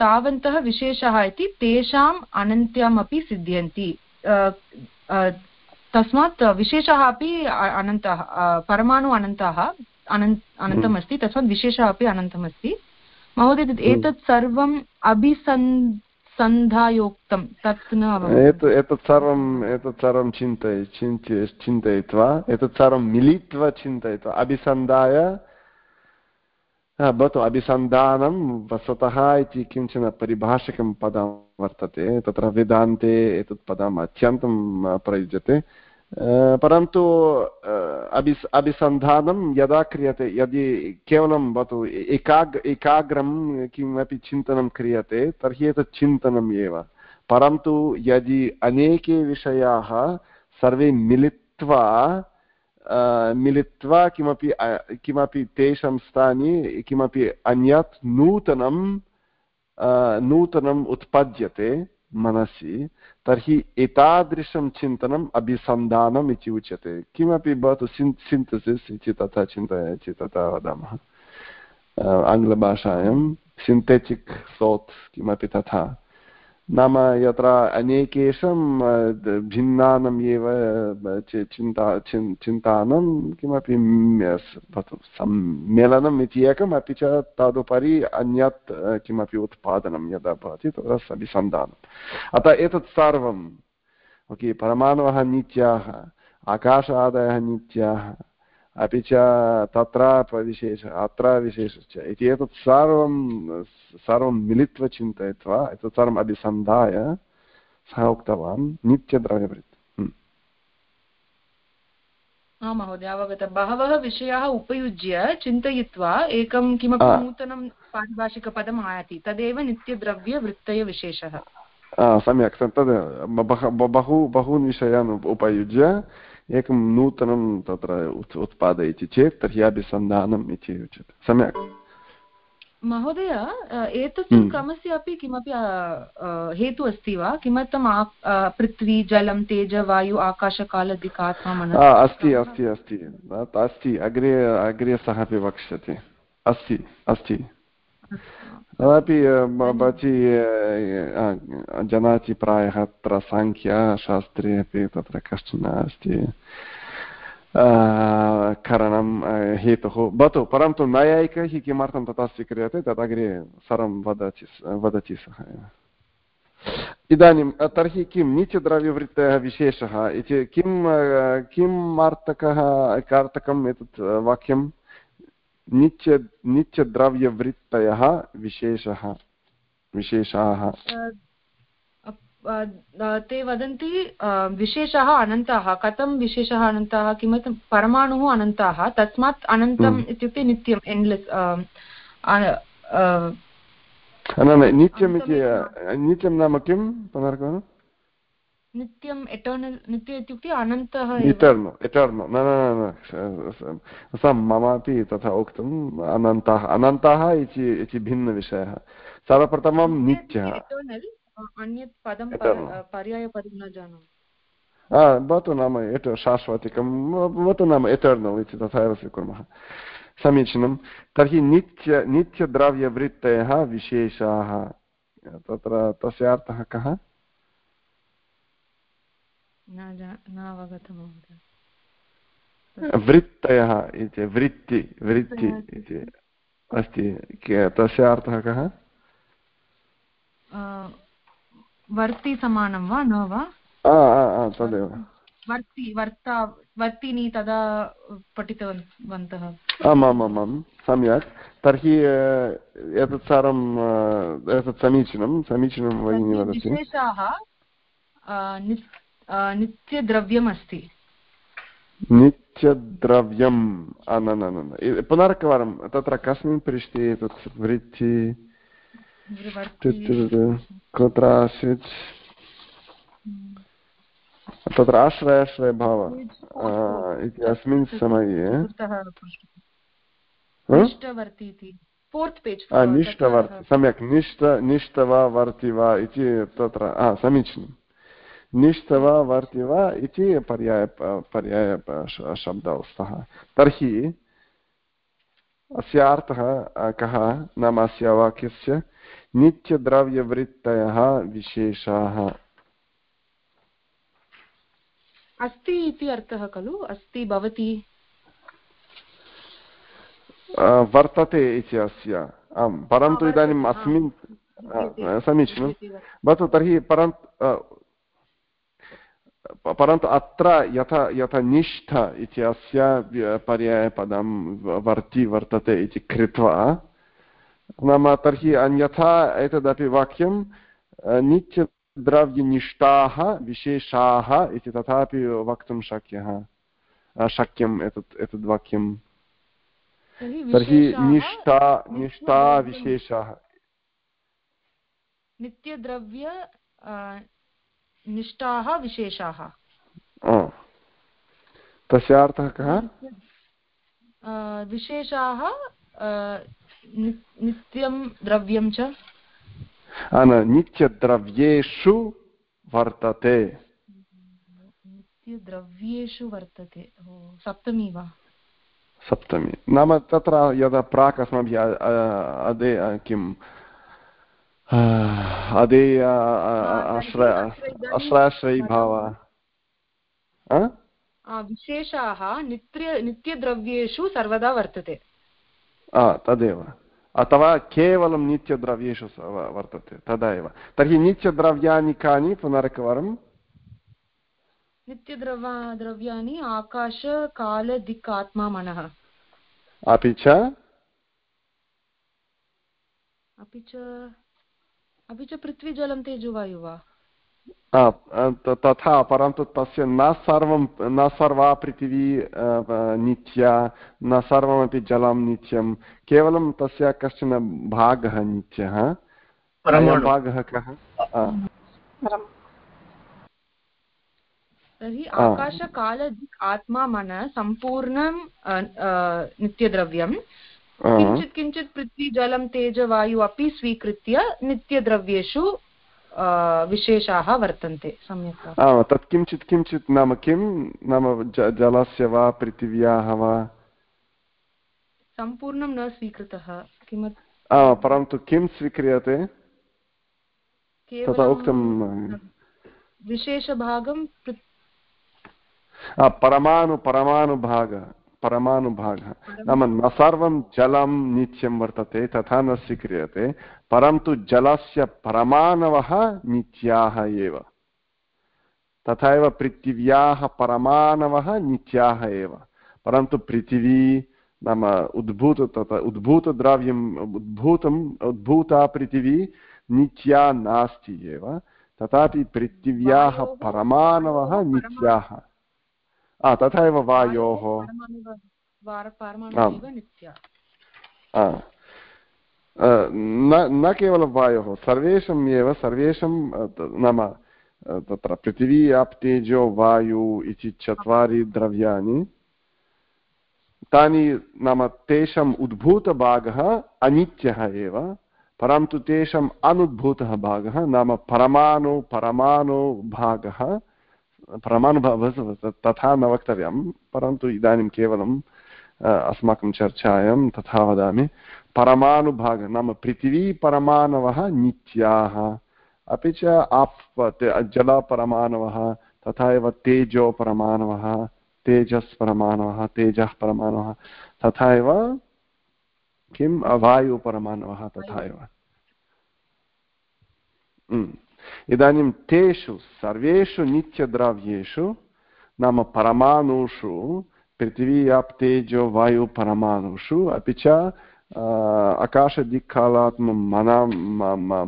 तावन्तः विशेषः इति तेषाम् अनन्त्यमपि सिद्ध्यन्ति. तस्मात् विशेषः अपि अनन्तः परमाणु अनन्तः अनन् अनन्तमस्ति तस्मात् विशेषः अपि अनन्तमस्ति. महोदय एतत् सर्वम् अभिसन् सन्धायोक्तं तत् न एतत् सर्वम् एतत् सर्वं चिन्तय चिन्त्य चिन्तयित्वा एतत् सर्वं मिलित्वा चिन्तयित्वा अभिसन्धाय भवतु अभिसन्धानं वस्तुतः इति किंचन परिभाषकं पदं वर्तते, तत्र वेदान्ते एतत् पदम् अत्यन्तं प्रयुज्यते। परन्तु अभि अभिसन्धानं यदा क्रियते, यदि केवलं भवतु एकाग्, एकाग्रं किमपि चिन्तनं क्रियते, तर्हि एतत् चिन्तनम् एव। परन्तु यदि अनेके विषयाः सर्वे मिलित्वा मिलित्वा किमपि किमपि तेषां स्थाने किमपि अन्यत् नूतनं नूतनम् उत्पद्यते मनसि तर्हि एतादृशं चिन्तनम् अभिसन्धानम् इति उच्यते किमपि भवतु सिन् सिन्थसिस् इति तथा चिन्तयति तथा वदामः आङ्ग्लभाषायां सिन्थेटिक् सोत् किमपि तथा नाम यत्र अनेकेषां भिन्नानम् एव चिन्ता चिन्तानं किमपि सम्मेलनम् इति एकम्, अपि च तदुपरि अन्यत् किमपि उत्पादनं यदा भवति तत्र सभिसन्धानम् अतः एतत् सर्वम्, ओके, परमाणवः नित्याः, आकाशादयः नित्याः अपि च तत्र विशेष अत्र विशेषश्च। इति एतत् सर्वं सर्वं मिलित्वा चिन्तयित्वा एतत् सर्वम् अभिसन्धाय सः उक्तवान् नित्यद्रव्यवृत्ति आम् महोदय अवगतं। बहवः विषयाः उपयुज्य चिन्तयित्वा एकं किमपि नूतनं पारिभाषिकपदम् आयाति। तदेव नित्यद्रव्यवृत्तयविशेषः सम्यक्। तद् बहु बहून् विषयान् उपयुज्य एकं नूतनं तत्र उत्पादयति चेत् तर्हि अभिसन्धानम् इति उच्यते। सम्यक्? महोदय एतस्मिन् क्रमस्य अपि किमपि हेतुः अस्ति वा? किमर्थं पृथ्वी जलं तेज वायु आकाशकालदिकात्मा अस्ति अस्ति अस्ति। अस्ति अग्रे अग्रे सः अपि वक्ष्यति। अस्ति। अस्ति। तदपि भवती जानाति प्रायः अत्र साङ्ख्यशास्त्रे अपि तत्र कश्चन अस्ति करणं हेतुः भवतु परन्तु नैयायिकैः किमर्थं तथा स्वीक्रियते तदग्रे सर्वं वदति वदति सः इदानीं तर्हि किं नीचद्रव्यवृत्तयः विशेषः इति किं किम् अर्थकः कार्तकम् एतत् वाक्यं नित्य नित्यद्रव्यवृत्तयः विशेषः विशेषाः। ते वदन्ति विशेषः अनन्ताः। कथं विशेषः अनन्ताः? किमर्थं? परमाणुः अनन्ताः। तस्मात् अनन्तम् इत्युक्ते नित्यम् एण्ड्लेस् न नित्यम् इति नित्यं नाम किं? पुनर्कवारं नित्यम् एटर्नल् नित्य इत्युक्ते अनन्तः इटर्नो एटर्नो न न तथा उक्तम् अनन्तः। अनन्तः इति भिन्नविषयः। सर्वप्रथमं नित्यः। अन्यत् पदं पर्यायपदं न जानामि। भवतु नाम एट शाश्वतिकं भवतु नाम एटर्नल् इति तथा एव स्वीकुर्मः। समीचीनं। तर्हि नित्य नित्यद्रव्यवृत्तयः विशेषाः। तत्र तस्य अर्थः कः? वृत्तयः इति वृत्ति वृत्ति इति। अस्ति। तस्य अर्थः कः? वर्ति समानं वा न वा? तदेव। वर्ति वर्ता वर्तिनि तदा पठितवन्तः। आमामामां सम्यक्। तर्हि एतत् सर्वं एतत् समीचीनं समीचीनं भगिनी वदति। नित्यद्रव्यम्। अस्ति नित्यद्रव्यं न न न। पुनरेकवारं तत्र कस्मिन् पृष्ठे एतत् वृत्ति कुत्र आसीत्? तत्र आश्रयाश्रयभाव इति अस्मिन् समये। निष्ठवर्ति सम्यक् निष्ठ निष्ठ वा वर्ति वा इति तत्र समीचीनं निष्ठ वा वर्ति वा इति पर्याय पर्याय शब्दौ स्तः तर्हि अस्य अर्थः कः नाम अस्य वाक्यस्य नित्यद्रव्यवृत्तयः विशेषाः अस्ति इति अर्थः खलु अस्ति भवति वर्तते इति अस्य आम् परन्तु इदानीम् अस्मिन् समीचीनं भवतु तर्हि परन्तु परन्तु अत्र यथा यथा निष्ठ इति अस्य पर्यायपदं वर्ति वर्तते इति कृत्वा नाम तर्हि अन्यथा एतदपि वाक्यं नित्यद्रव्यनिष्ठाः विशेषाः इति तथापि वक्तुं शक्यः शक्यम् एतत् एतद् वाक्यं। तर्हि निष्ठा निष्ठा विशेषाः। नित्यद्रव्य निष्ठाः विशेषाः। तस्य अर्थः कः? विशेषाः नित्यं द्रव्यं च। नित्यद्रव्येषु वर्तते। नित्यद्रव्येषु वर्तते। सप्तमी वा? सप्तमी। नाम तत्र यदा प्राक् अस्माभिः अदे अदेय आश्रय आश्रयाश्रयीभाव विशेषाः नित्य नित्यद्रव्येषु सर्वदा वर्तते। तदेव। अथवा केवलं नित्यद्रव्येषु वर्तते तदा एव तर्हि नित्यद्रव्याणि कानि पुनरेकवारं? नित्यद्रव्या द्रव्याणि आकाश काल दिक् आत्मा मनः। अपि च? अपि च अपि च पृथ्वी जलं तेजोवायु वा? तथा परन्तु तस्य न सर्वं न सर्वा पृथिवी नित्या न सर्वमपि जलं नित्यं केवलं तस्य कश्चन भागः नित्यः। भागः कः? तर्हि आकाशकाल आत्मा मन सम्पूर्णं नित्यद्रव्यं किञ्चित् किञ्चित् पृथ्वी जलं तेज वायु अपि स्वीकृत्य नित्यद्रव्येषु विशेषाः वर्तन्ते सम्यक् तत् किञ्चित् किञ्चित् नाम किं? नाम जलस्य वा पृथिव्याः वा? सम्पूर्णं न स्वीकृतः। किमत्? परन्तु किं स्वीक्रियते? तथा उक्तं विशेषभागं परमाणु परमाणुभाग। परमाणुभागः नाम न सर्वं जलं नित्यं वर्तते तथा न स्वीक्रियते परन्तु जलस्य परमाणवः नित्याः एव। तथा एव पृथिव्याः परमाणवः नित्याः एव। परन्तु पृथिवी नाम उद्भूत तथा उद्भूतद्रव्यम् उद्भूतम् उद्भूता पृथिवी नित्या नास्ति एव। तथापि पृथिव्याः परमाणवः नित्याः। तथा एव वायोः न न केवलं वायोः सर्वेषाम् एव सर्वेषां नाम तत्र पृथिवी आप्तेजो वायु इति चत्वारि द्रव्याणि तानि नाम तेषाम् उद्भूतभागः अनित्यः एव परन्तु तेषाम् अनुद्भूतः भागः नाम परमाणु परमाणु भागः परमाणुभावः तथा न वक्तव्यं परन्तु इदानीं केवलं अस्माकं चर्चायां तथा वदामि। परमाणुभागः नाम पृथिवी परमाणवः नित्याः अपि च आप् जलपरमाणवः तथा एव तेजोपरमाणवः तेजस् परमाणवः तेजः परमाणवः तथा एव किं? वायुपरमाणवः तथा एव। इदानीं तेषु सर्वेषु नित्यद्रव्येषु नाम परमाणुषु पृथिवी आप् तेजो वायुपरमाणुषु अपि च आकाशदिक्कालात्म मना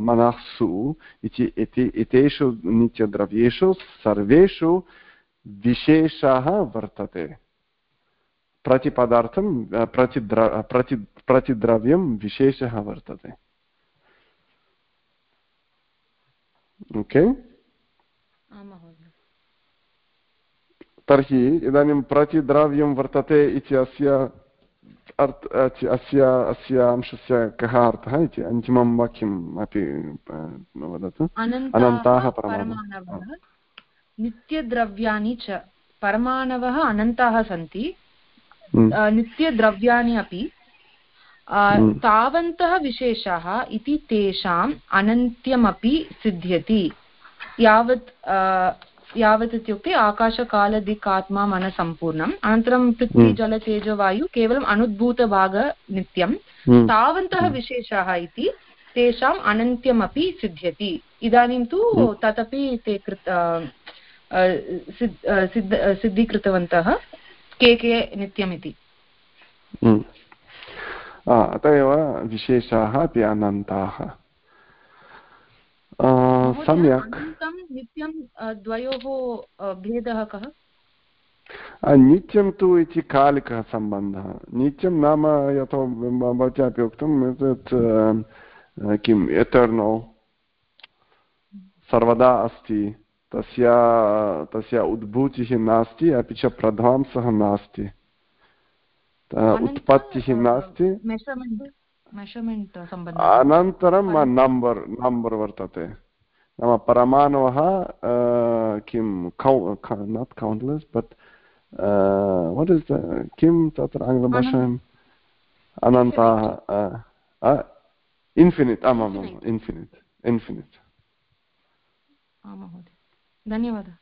मनःसु इति एतेषु नित्यद्रव्येषु सर्वेषु विशेषः वर्तते प्रतिपदार्थं प्रतिद्र प्रति प्रतिद्रव्यं विशेषः वर्तते ओके तर्हि इदानीं प्रतिद्रव्यं वर्तते इति अस्य अर्थ अस्य अस्य अंशस्य कः अर्थः इति अन्तिमं वाक्यम् अपि वदतु अनन्ताः नित्यद्रव्याणि च परमाणवः अनन्ताः सन्ति। नित्यद्रव्याणि अपि। तावन्तः विशेषाः इति तेषाम् अनन्त्यमपि सिद्ध्यति। यावत् यावत् इत्युक्ते आकाशकालदिक् आत्मा मनसम्पूर्णम् अनन्तरं पृथ्वी हम्म। जलतेजवायु केवलम् अनुद्भूतभाग नित्यं। तावन्तः विशेषाः इति तेषाम् अनन्त्यमपि सिद्ध्यति। इदानीं तु तदपि ते कृत सिद्ध सिद्धीकृतवन्तः के के नित्यम् इति हम्म। अत एव विशेषाः अपि अनन्ताः। सम्यक्। नित्यं द्वयोः भेदः कः? नित्यं तु इति कालिकः सम्बन्धः। नित्यं नाम यथा भवत्या अपि उक्तम् एतत् किम् एटर्नो सर्वदा अस्ति। तस्य तस्य उद्भूतिः नास्ति अपि च प्रध्वांसः नास्ति। उत्पत्तिः नास्ति अनन्तरं नम्बर् नम्बर् वर्तते। नाम परमाणवः किं कौ not countless but what is किं तत्र आङ्ग्लभाषायाम् अनन्ताः इन्फिनिट् आमामाम् इन्फिनिट् इन्फिनिट् धन्यवादः।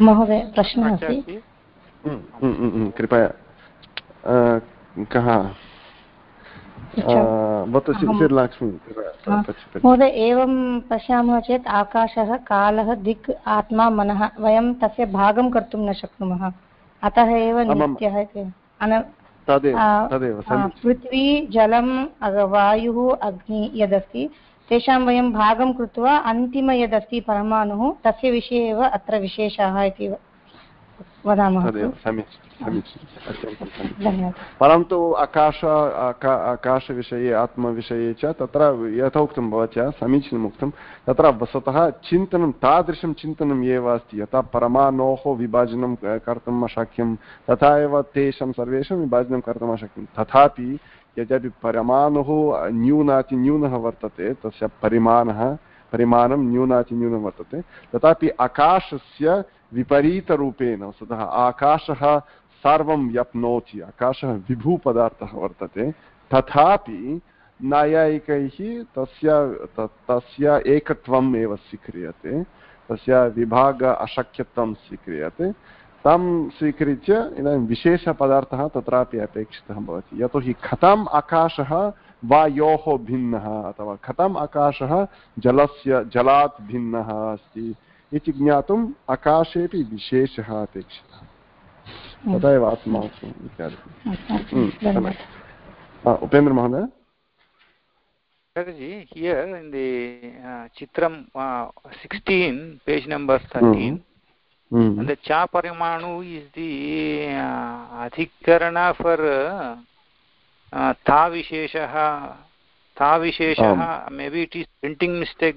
महोदय प्रश्नः अस्ति। कृपया। कः महोदय एवं पश्यामः चेत् आकाशः कालः दिक् आत्मा मनः वयं तस्य भागं कर्तुं न शक्नुमः। अतः एव नित्यः पृथ्वी जलं वायुः अग्नि यदस्ति। तेषां वयं भागं कृत्वा अन्तिम यदस्ति परमाणुः तस्य विषये एव अत्र विशेषाः इति वदामः परन्तु आकाश आकाशविषये आत्मविषये च तत्र यथोक्तं भवत्या समीचीनम् उक्तं तत्र वस्तुतः चिन्तनं तादृशं चिन्तनम् एव अस्ति। यथा परमाणोः विभाजनं कर्तुम् अशक्यं तथा एव तेषां सर्वेषां विभाजनं कर्तुम् अशक्यं। तथापि यद्यपि परमाणुः न्यूनातिन्यूनः वर्तते तस्य परिमाणः परिमाणं न्यूनातिन्यूनं वर्तते तथापि आकाशस्य विपरीतरूपेण वस्तुतः आकाशः सर्वं व्याप्नोति आकाशः विभुपदार्थः वर्तते। तथापि नैयायिकैः तस्य तस्य एकत्वम् एव स्वीक्रियते। तस्य विभाग अशक्यत्वं स्वीक्रियते। तं स्वीकृत्य इदानीं विशेषपदार्थः तत्रापि अपेक्षितः भवति। यतोहि कथम् आकाशः वायोः भिन्नः अथवा कथम् आकाशः जलस्य, जलात् भिन्नः अस्ति? इति ज्ञातुम् आकाशेपि विशेषः अपेक्षितः तथैव आत्मासु इत्यादि उपेन्द्रमहोदय Sir, here in the uh, Chitram uh, 16, page number 13, Mm. And the cha paramanu is the uh, adhikarana for uh, ताविशेषः ताविशेषः may be it is printing mistake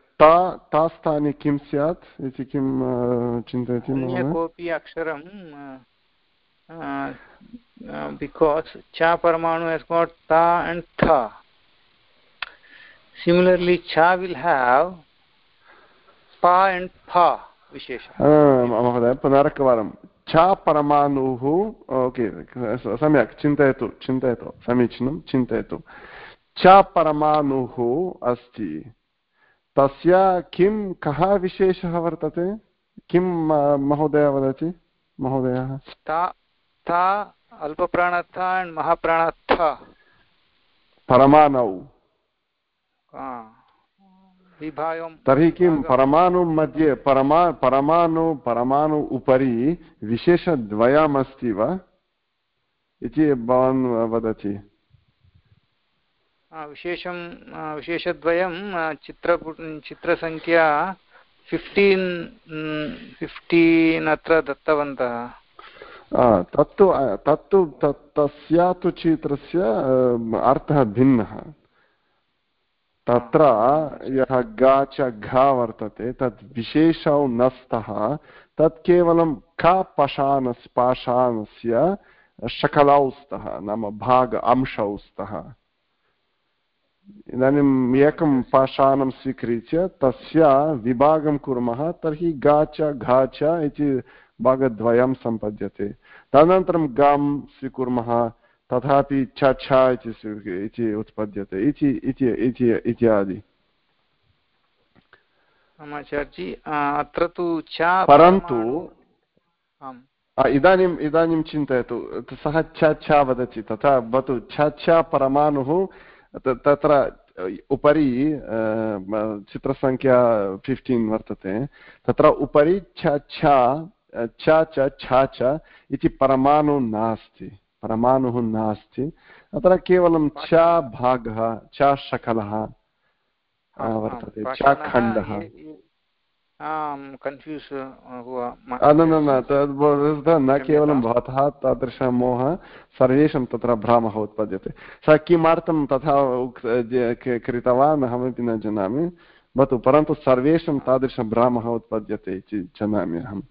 ता ता स्थाने किं स्यात्? इति किं चिन्तयति कोऽपि अक्षरं because cha paramanu has got ta and tha similarly cha will have pa and pha महोदय पुनरेकवारं। च परमाणुः ओके सम्यक् चिन्तयतु चिन्तयतु समीचीनं चिन्तयतु। च परमाणुः अस्ति। तस्य किं कः विशेषः वर्तते? किं महोदय वदति? महोदयः। परमाणौ। तर्हि किं परमाणु मध्ये परमा परमाणु परमाणु उपरि विशेषद्वयमस्ति वा? इति भवान् वदति। विशेषं विशेषद्वयं चित्र चित्रसङ्ख्या फिफ्टीन् फिफ्टीन् अत्र दत्तवन्तः। तत्तु तत्तु तस्या तु चित्रस्य अर्थः भिन्नः। तत्र यः गा च घा वर्तते तत् विशेषौ न स्तः तत् केवलं क पशानस् पाषाणस्य शकलौ स्तः, नाम भाग, अंशौ स्तः। इदानीम् एकं पाषाणं स्वीकृत्य तस्य विभागं कुर्मः तर्हि गा च घा च इति भागद्वयं सम्पद्यते। तदनन्तरं गां स्वीकुर्मः तथापि छ छ इति उत्पद्यते इति इत्यादि। अत्र तु परन्तु इदानीम् इदानीं चिन्तयतु सः छ छ वदति तथा भवतु छ छ परमाणुः तत्र उपरि चित्रसङ्ख्या फिफ्टीन् वर्तते। तत्र उपरि छ छ छ च इति परमाणु नास्ति। परमाणुः नास्ति। अत्र केवलं च भागः च शकलः वर्तते। च खण्डः। न केवलं भवतः तादृशमोहः सर्वेषां तत्र भ्रामः उत्पद्यते। सः किमर्थं तथा कृतवान् अहमपि न जानामि। भवतु परन्तु सर्वेषां तादृशभ्रामः उत्पद्यते इति जानामि अहम्।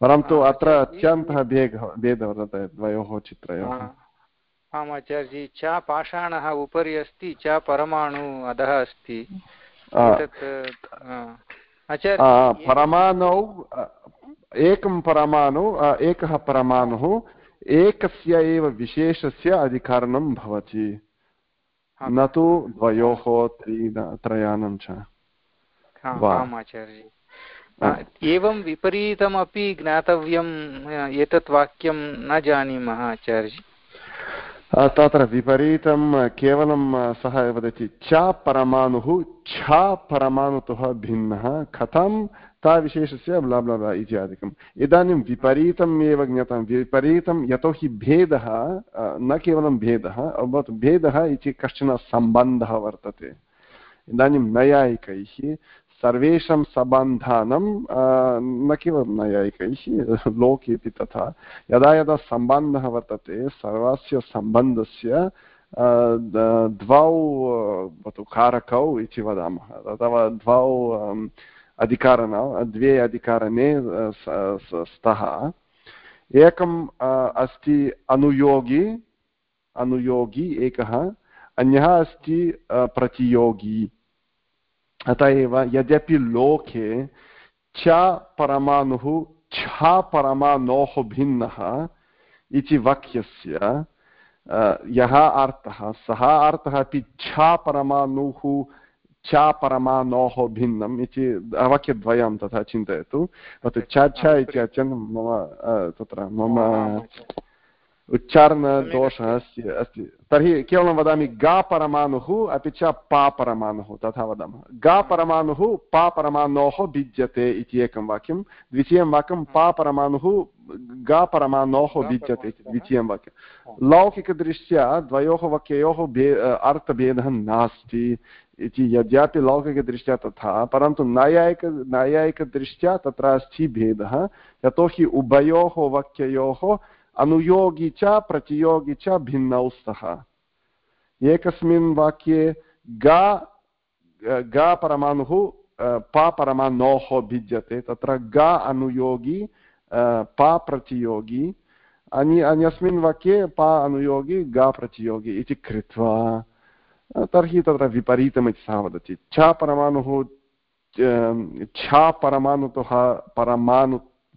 परन्तु अत्र अत्यन्तः भेदः भेदः वर्तते द्वयोः चित्रयोः। आम् आचार्यजी च पाषाणः उपरि अस्ति च परमाणु अधः अस्ति। परमाणौ एकं परमाणु एकः परमाणुः एकस्य एव विशेषस्य अधिकरणं भवति। न तु द्वयोः त्रि त्रयाणां च। एवं विपरीतमपि ज्ञातव्यम् एतत् वाक्यं न जानीमः आचार्य तत्र विपरीतं केवलं सः वदति, च परमाणुः छ परमाणुतः भिन्नः, कथं ताविशेषस्य ब्ला इत्यादिकम्। इदानीं विपरीतम् एव ज्ञातं विपरीतं यतोहि भेदः न केवलं भेदः भवतु भेदः इति कश्चन सम्बन्धः वर्तते। इदानीं नैयायिकैः सर्वेषां सम्बन्धानं न केवलं नैयायिकैः लोकेपि तथा। यदा यदा सम्बन्धः वर्तते, सर्वस्य सम्बन्धस्य द्वौ, भवतु कारकौ इति वदामः। अथवा द्वौ अधिकारण, द्वे अधिकारणे स्तः। एकम् अस्ति अनुयोगी अनुयोगी एकः, अन्यः अस्ति प्रतियोगी। अत एव यद्यपि लोके च परमाणुः छ परमाणोः भिन्नः इति वाक्यस्य यः अर्थः, सः अर्थः अपि छ परमाणुः, च परमाणोः भिन्नम् इति वाक्यद्वयं तथा चिन्तयतु। तत् छ इति अत्यन्तं मम तत्र मम उच्चारणदोषः अस्ति अस्ति तर्हि केवलं वदामि गा परमाणुः अपि च पा परमाणुः तथा वदामः गा परमाणुः पा परमाणोः भिद्यते इति एकं वाक्यं द्वितीयं वाक्यं पा परमाणुः गा परमाणोः भिद्यते इति द्वितीयं वाक्यं लौकिकदृष्ट्या द्वयोः वाक्ययोः भे अर्थभेदः नास्ति इति यद्यपि लौकिकदृष्ट्या तथा परन्तु नैयायिक नैयायिकदृष्ट्या तत्र अस्ति भेदः यतोहि उभयोः वाक्ययोः अनुयोगि च प्रतियोगि च भिन्नौ स्तः एकस्मिन् वाक्ये गा गा परमाणुः पा परमाणोः भिद्यते तत्र गा अनुयोगी पा प्रतियोगी अन्य अन्यस्मिन् वाक्ये पा अनुयोगी गा प्रतियोगी इति कृत्वा तर्हि तत्र विपरीतमिति सः वदति छ परमाणुः छ परमाणुतः परमाणु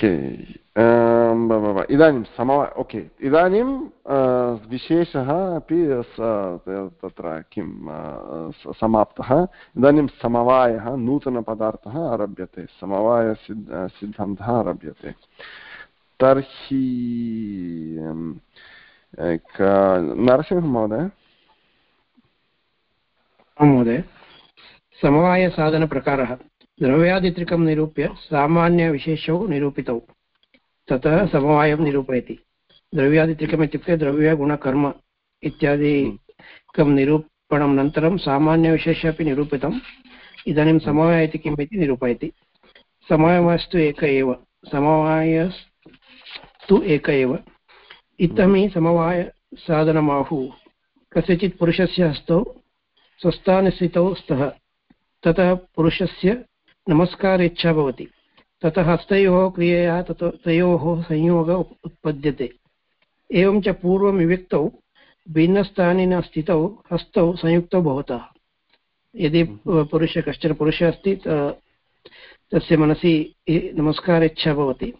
ओके इदानीं समवा ओके इदानीं विशेषः अपि तत्र किं समाप्तः इदानीं समवायः नूतनपदार्थः आरभ्यते समवायसिद्ध सिद्धान्तः आरभ्यते तर्हि नरसिंहमहोदय महोदय समवायसाधनप्रकारः द्रव्यादित्रिकं निरूप्य सामान्यविशेषौ निरूपितौ। ततः समवायं निरूपयति। द्रव्यादित्रिकम् इत्युक्ते द्रव्यगुणकर्म इत्यादिकं निरूपणं अनन्तरं सामान्यविशेषः अपि निरूपितम्। इदानीं समवायः इति किम् इति निरूपयति। समवायस्तु एक एव। समवायस्तु एक एव। इत्थं समवायसाधनमाहुः। कस्यचित् पुरुषस्य हस्तौ, स्वस्थानस्थितौ स्तः। ततः पुरुषस्य नमस्कारेच्छा भवति। ततः हस्तयोः क्रियया तत् तयोः संयोगः उत्पद्यते। एवं च पूर्वं विव्यक्तौ भिन्नस्थानिन स्थितौ हस्तौ संयुक्तौ भवतः। यदि हम्म। पुरुष कश्चन पुरुषः अस्ति तस्य मनसि नमस्कारेच्छा भवति।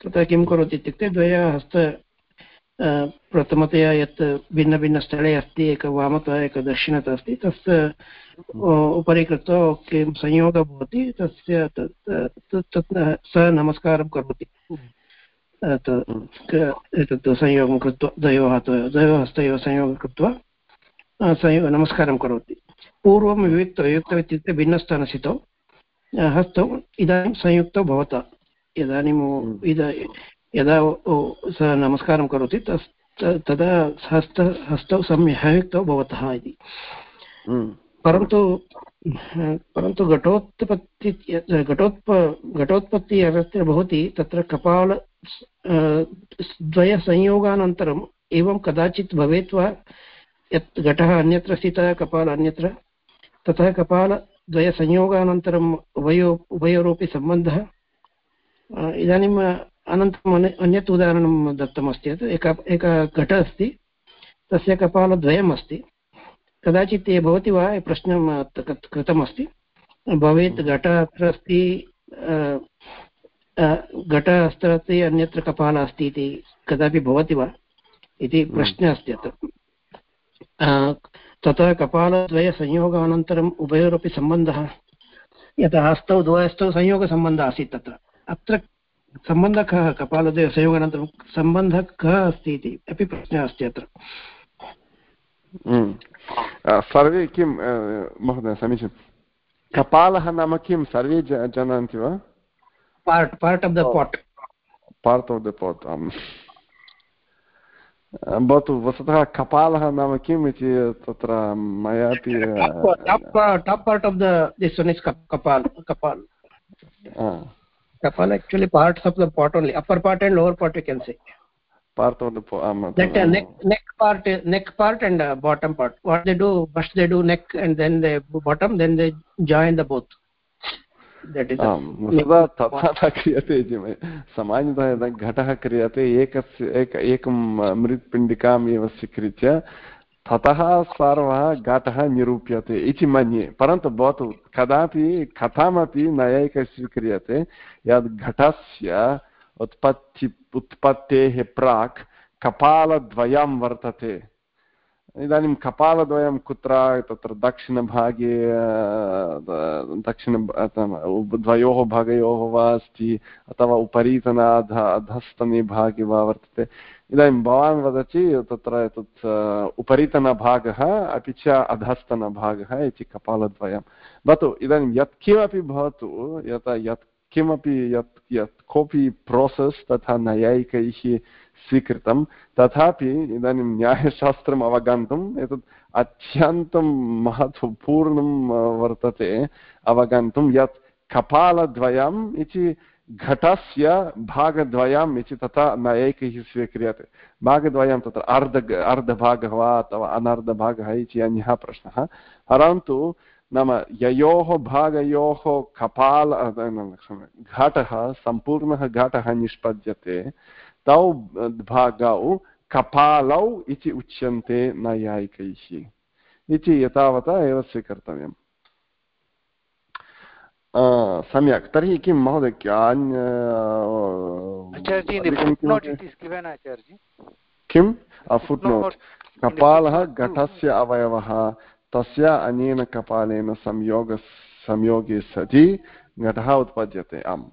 तथा किं करोति इत्युक्ते द्वयः हस्त प्रथमतया यत् भिन्नभिन्नस्थले अस्ति एक वामतः एक दक्षिणतः अस्ति तस्य उपरि कृत्वा किं संयोगः भवति तस्य तत् सः नमस्कारं करोति। एतत् संयोगं कृत्वा द्वयोः द्वयोः हस्तयोः संयोगं कृत्वा संयोग नमस्कारं करोति। पूर्वं वियुक्तौ वियुक्तौ इत्युक्ते भिन्नस्थानस्थितौ हस्तौ इदानीं संयुक्तौ भवता। इदानीम् इद यदा सः नमस्कारं करोति तस् तदा हस्त हस्तौ संयुक्तौ भवतः इति हम्म। परन्तु परन्तु घटोत्पत्ति घटोत्प घटोत्पत्तिः यत्र भवति तत्र कपाल द्वयसंयोगानन्तरम् एवं कदाचित् भवेत् वा यत् घटः अन्यत्र स्थितः कपाल अन्यत्र ततः कपालद्वयसंयोगानन्तरम् उभयो उभयोरपि सम्बन्धः इदानीं अनन्तरम् अन्यत् उदाहरणं दत्तमस्ति यत् एक एकः घटः अस्ति तस्य कपालद्वयम् अस्ति कदाचित् भवति वा प्रश्नं कृतमस्ति। भवेत् घटः अत्र अस्ति घटः अत्र अस्ति अन्यत्र कपालः अस्ति इति कदापि भवति वा? इति हम्म। प्रश्नः अस्ति अत्र। ततः कपालद्वयसंयोगानन्तरम् उभयोरपि सम्बन्धः। यतः हस्तौ द्वयस्थौ संयोगसम्बन्धः आसीत् तत्र। अत्र सम्बन्धः कः कपालद्वय संयोगानन्तरं सम्बन्धः कः अस्ति इति अपि प्रश्नः अस्ति अत्र। सर्वे किं महोदय समीचीनं। कपालः नाम किं? सर्वे जानन्ति वा? Part part of the part part of the part आम्। भवतु वस्तुतः कपालः नाम किम् इति तत्र मयापि top part of this one is kapal kapal. Kapala actually parts of the pot only, upper part and lower part you can say. Part of the. Um, that uh, neck, neck part, neck part and uh, bottom part. What they do, first they do neck and then the bottom, then they join the both. सदा तथा न क्रियते इति सामान्यतः यदा घटः क्रियते एकस्य एक एकं मृत्पिण्डिकाम् एव स्वीकृत्य ततः सर्वः घटः निरूप्यते इति मन्ये। परन्तु भवतु कदापि कथमपि नैयायिक स्वीक्रियते यद् घटस्य उत्पत्ति उत्पत्तेः प्राक् कपालद्वयं वर्तते। इदानीं कपालद्वयं कुत्र तत्र दक्षिणभागे दक्षिण द्वयोः भागयोः वा अस्ति, अथवा उपरीतन अध अधस्तने भागे वा वर्तते। इदानीं भवान् वदति तत्र एतत् उपरीतनभागः, अपि च अधस्तनभागः इति कपालद्वयं। भवतु, इदानीं यत्किमपि भवतु, यत् यत् किमपि यत् यत् कोऽपि प्रोसेस् तथा नैयायिकैः स्वीकृतं, तथापि इदानीं न्यायशास्त्रम् अवगन्तुम्, एतत् अत्यन्तं महत्वपूर्णं वर्तते, अवगन्तुं यत् कपालद्वयम् इति घटस्य भागद्वयम् इति तथा नैकैः स्वीक्रियते। भागद्वयं तत्र अर्ध अर्धभागः वा अथवा अनर्धभागः इति अन्यः प्रश्नः। परन्तु नाम ययोः भागयोः कपाल घटः, सम्पूर्णः घटः निष्पद्यते, तौ भागौ कपालौ इति उच्यन्ते नैयायिकैः इति एतावता एव स्वीकर्तव्यम्। सम्यक् तर्हि किं महोदय किं फुट्नोट् कपालः घटस्य अवयवः तस्य अनेन कपालेन संयोग संयोगे सति घटः उत्पद्यते आम्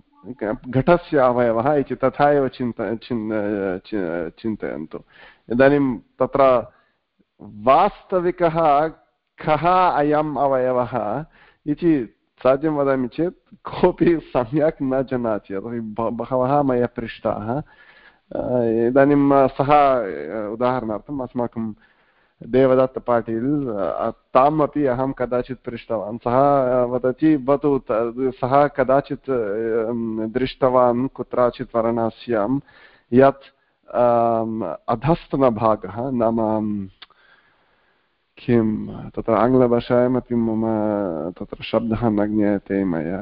घटस्य अवयवः इति तथा एव चिन्त चिन्तयन्तु इदानीं तत्र वास्तविकः कः अयम् अवयवः इति सत्यं वदामि चेत् कोऽपि सम्यक् न जानाति यतोहि बहवः मया पृष्टाः इदानीं सः उदाहरणार्थम् अस्माकं देवदत्त पाटील् ताम् अपि अहं कदाचित् पृष्टवान् सः वदति भवतु सः कदाचित् दृष्टवान् कुत्रचित् वाराणस्यां यत् अधस्तनभागः नाम किं तत्र आङ्ग्लभाषायामपि मम तत्र शब्दः न ज्ञायते मया।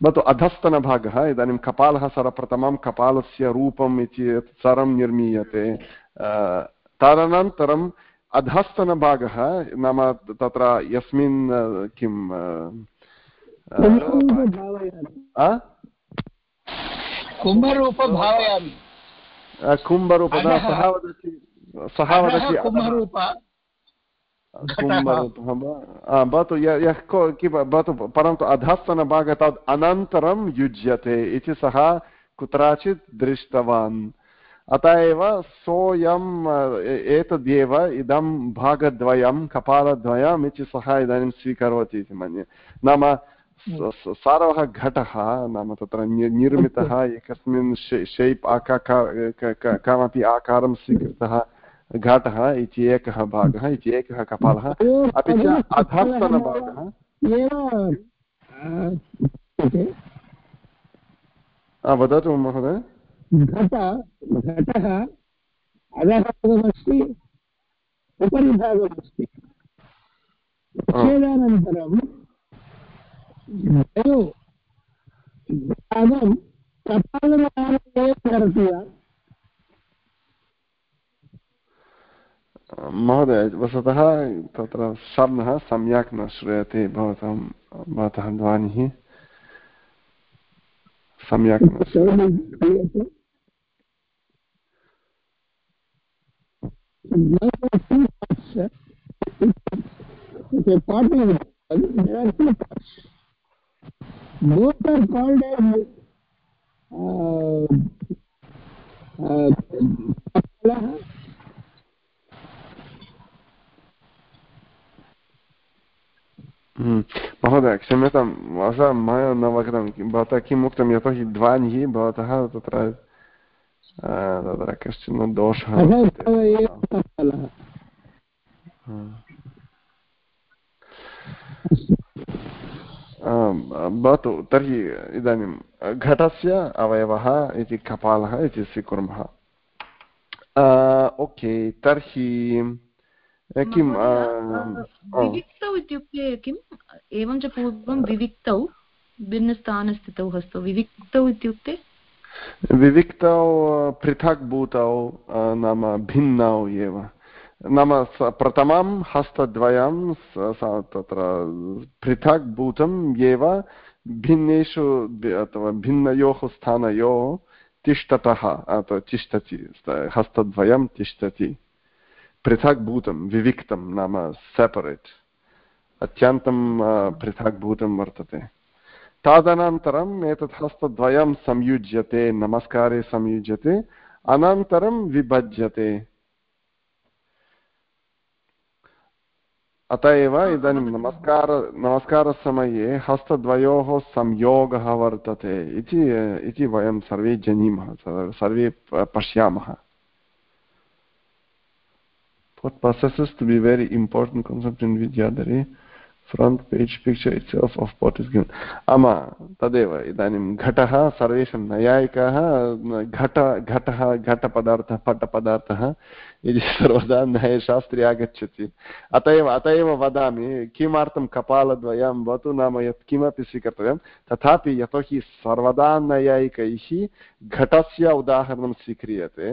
भवतु अधस्तनभागः इदानीं कपालः सर्वप्रथमं कपालस्य रूपम् इति सर्वं निर्मीयते। तदनन्तरम् अधस्तनभागः नाम तत्र यस्मिन् किं कुम्भरूप भावयामि कुम्भरूप सः वदति। सः वदति भवतु यः भवतु परन्तु अधस्तनभागः तद् अनन्तरं युज्यते इति सः कुत्रचित् दृष्टवान् अत एव सोऽयम् एतदेव इदं भागद्वयं कपालद्वयम् इति सः इदानीं स्वीकरोति इति मन्ये नाम सारवः घटः नाम तत्र निर्मितः एकस्मिन् शैप् आका कमपि आकारं स्वीकृतः घटः इति एकः भागः इति एकः कपालः अपि च अधस्तनभागः वदतु महोदय घट घटः अधः भागमस्ति उपरि भागमस्ति छेदानन्तरं भागं कपालद्वारा एव धरति वा महोदय वस्तुतः तत्र शब्दः सम्यक् न श्रूयते भवतां भवतः ध्वनिः। सम्यक् महोदय क्षम्यतां मया न अवगतं भवतः किम् उक्तं यतोहि ध्वनिः भवतः तत्र तत्र कश्चन दोषः भवतु तर्हि इदानीं घटस्य अवयवः इति कपालः इति स्वीकुर्मः ओके तर्हि किं विविक्तौ इत्युक्ते किम्? एवं च पूर्वं विविक्तौ भिन्नस्थानस्थितौ हस्तौ विविक्तौ इत्युक्ते? विविक्तौ पृथक् भूतौ नाम भिन्नौ एव। नाम प्रथमं हस्तद्वयं तत्र पृथक् भूतं एव भिन्नेषु अथवा भिन्नयोः स्थानयोः तिष्ठतः अथवा तिष्ठति हस्तद्वयं तिष्ठति। पृथक् भूतं विविक्तं नाम सेपरेट् अत्यन्तं पृथक् भूतं वर्तते। तदनन्तरम् एतत् हस्तद्वयं संयुज्यते नमस्कारे संयुज्यते अनन्तरं विभज्यते। अत एव इदानीं नमस्कार। नमस्कारसमये हस्तद्वयोः संयोगः वर्तते इति वयं सर्वे जानीमः सर्वे पश्यामः। What possesses to be very important concept in vidyadhari front page picture itself of what is given. आम तदेव इदानीं घटः सर्वेषां नैयायिकाः घट घटः घटपदार्थः पटपदार्थः यदि सर्वदा न्यायशास्त्रे आगच्छति अत एव अत एव वदामि किमर्थं कपालद्वयं भवतु नाम यत् किमपि स्वीकर्तव्यं तथापि यतोहि सर्वदा नैयायिकैः घटस्य उदाहरणं स्वीक्रियते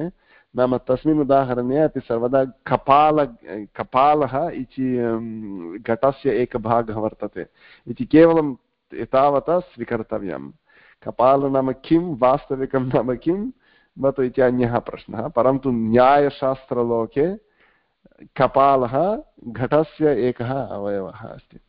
नाम तस्मिन् उदाहरणे अपि सर्वदा कपाल, कपालः इति घटस्य एकः भागः वर्तते। इति केवलं एतावता स्वीकर्तव्यं। कपाल नाम किं, वास्तविकं नाम किं भवतु इति अन्यः प्रश्नः। परन्तु न्यायशास्त्रलोके कपालः घटस्य एकः अवयवः अस्ति।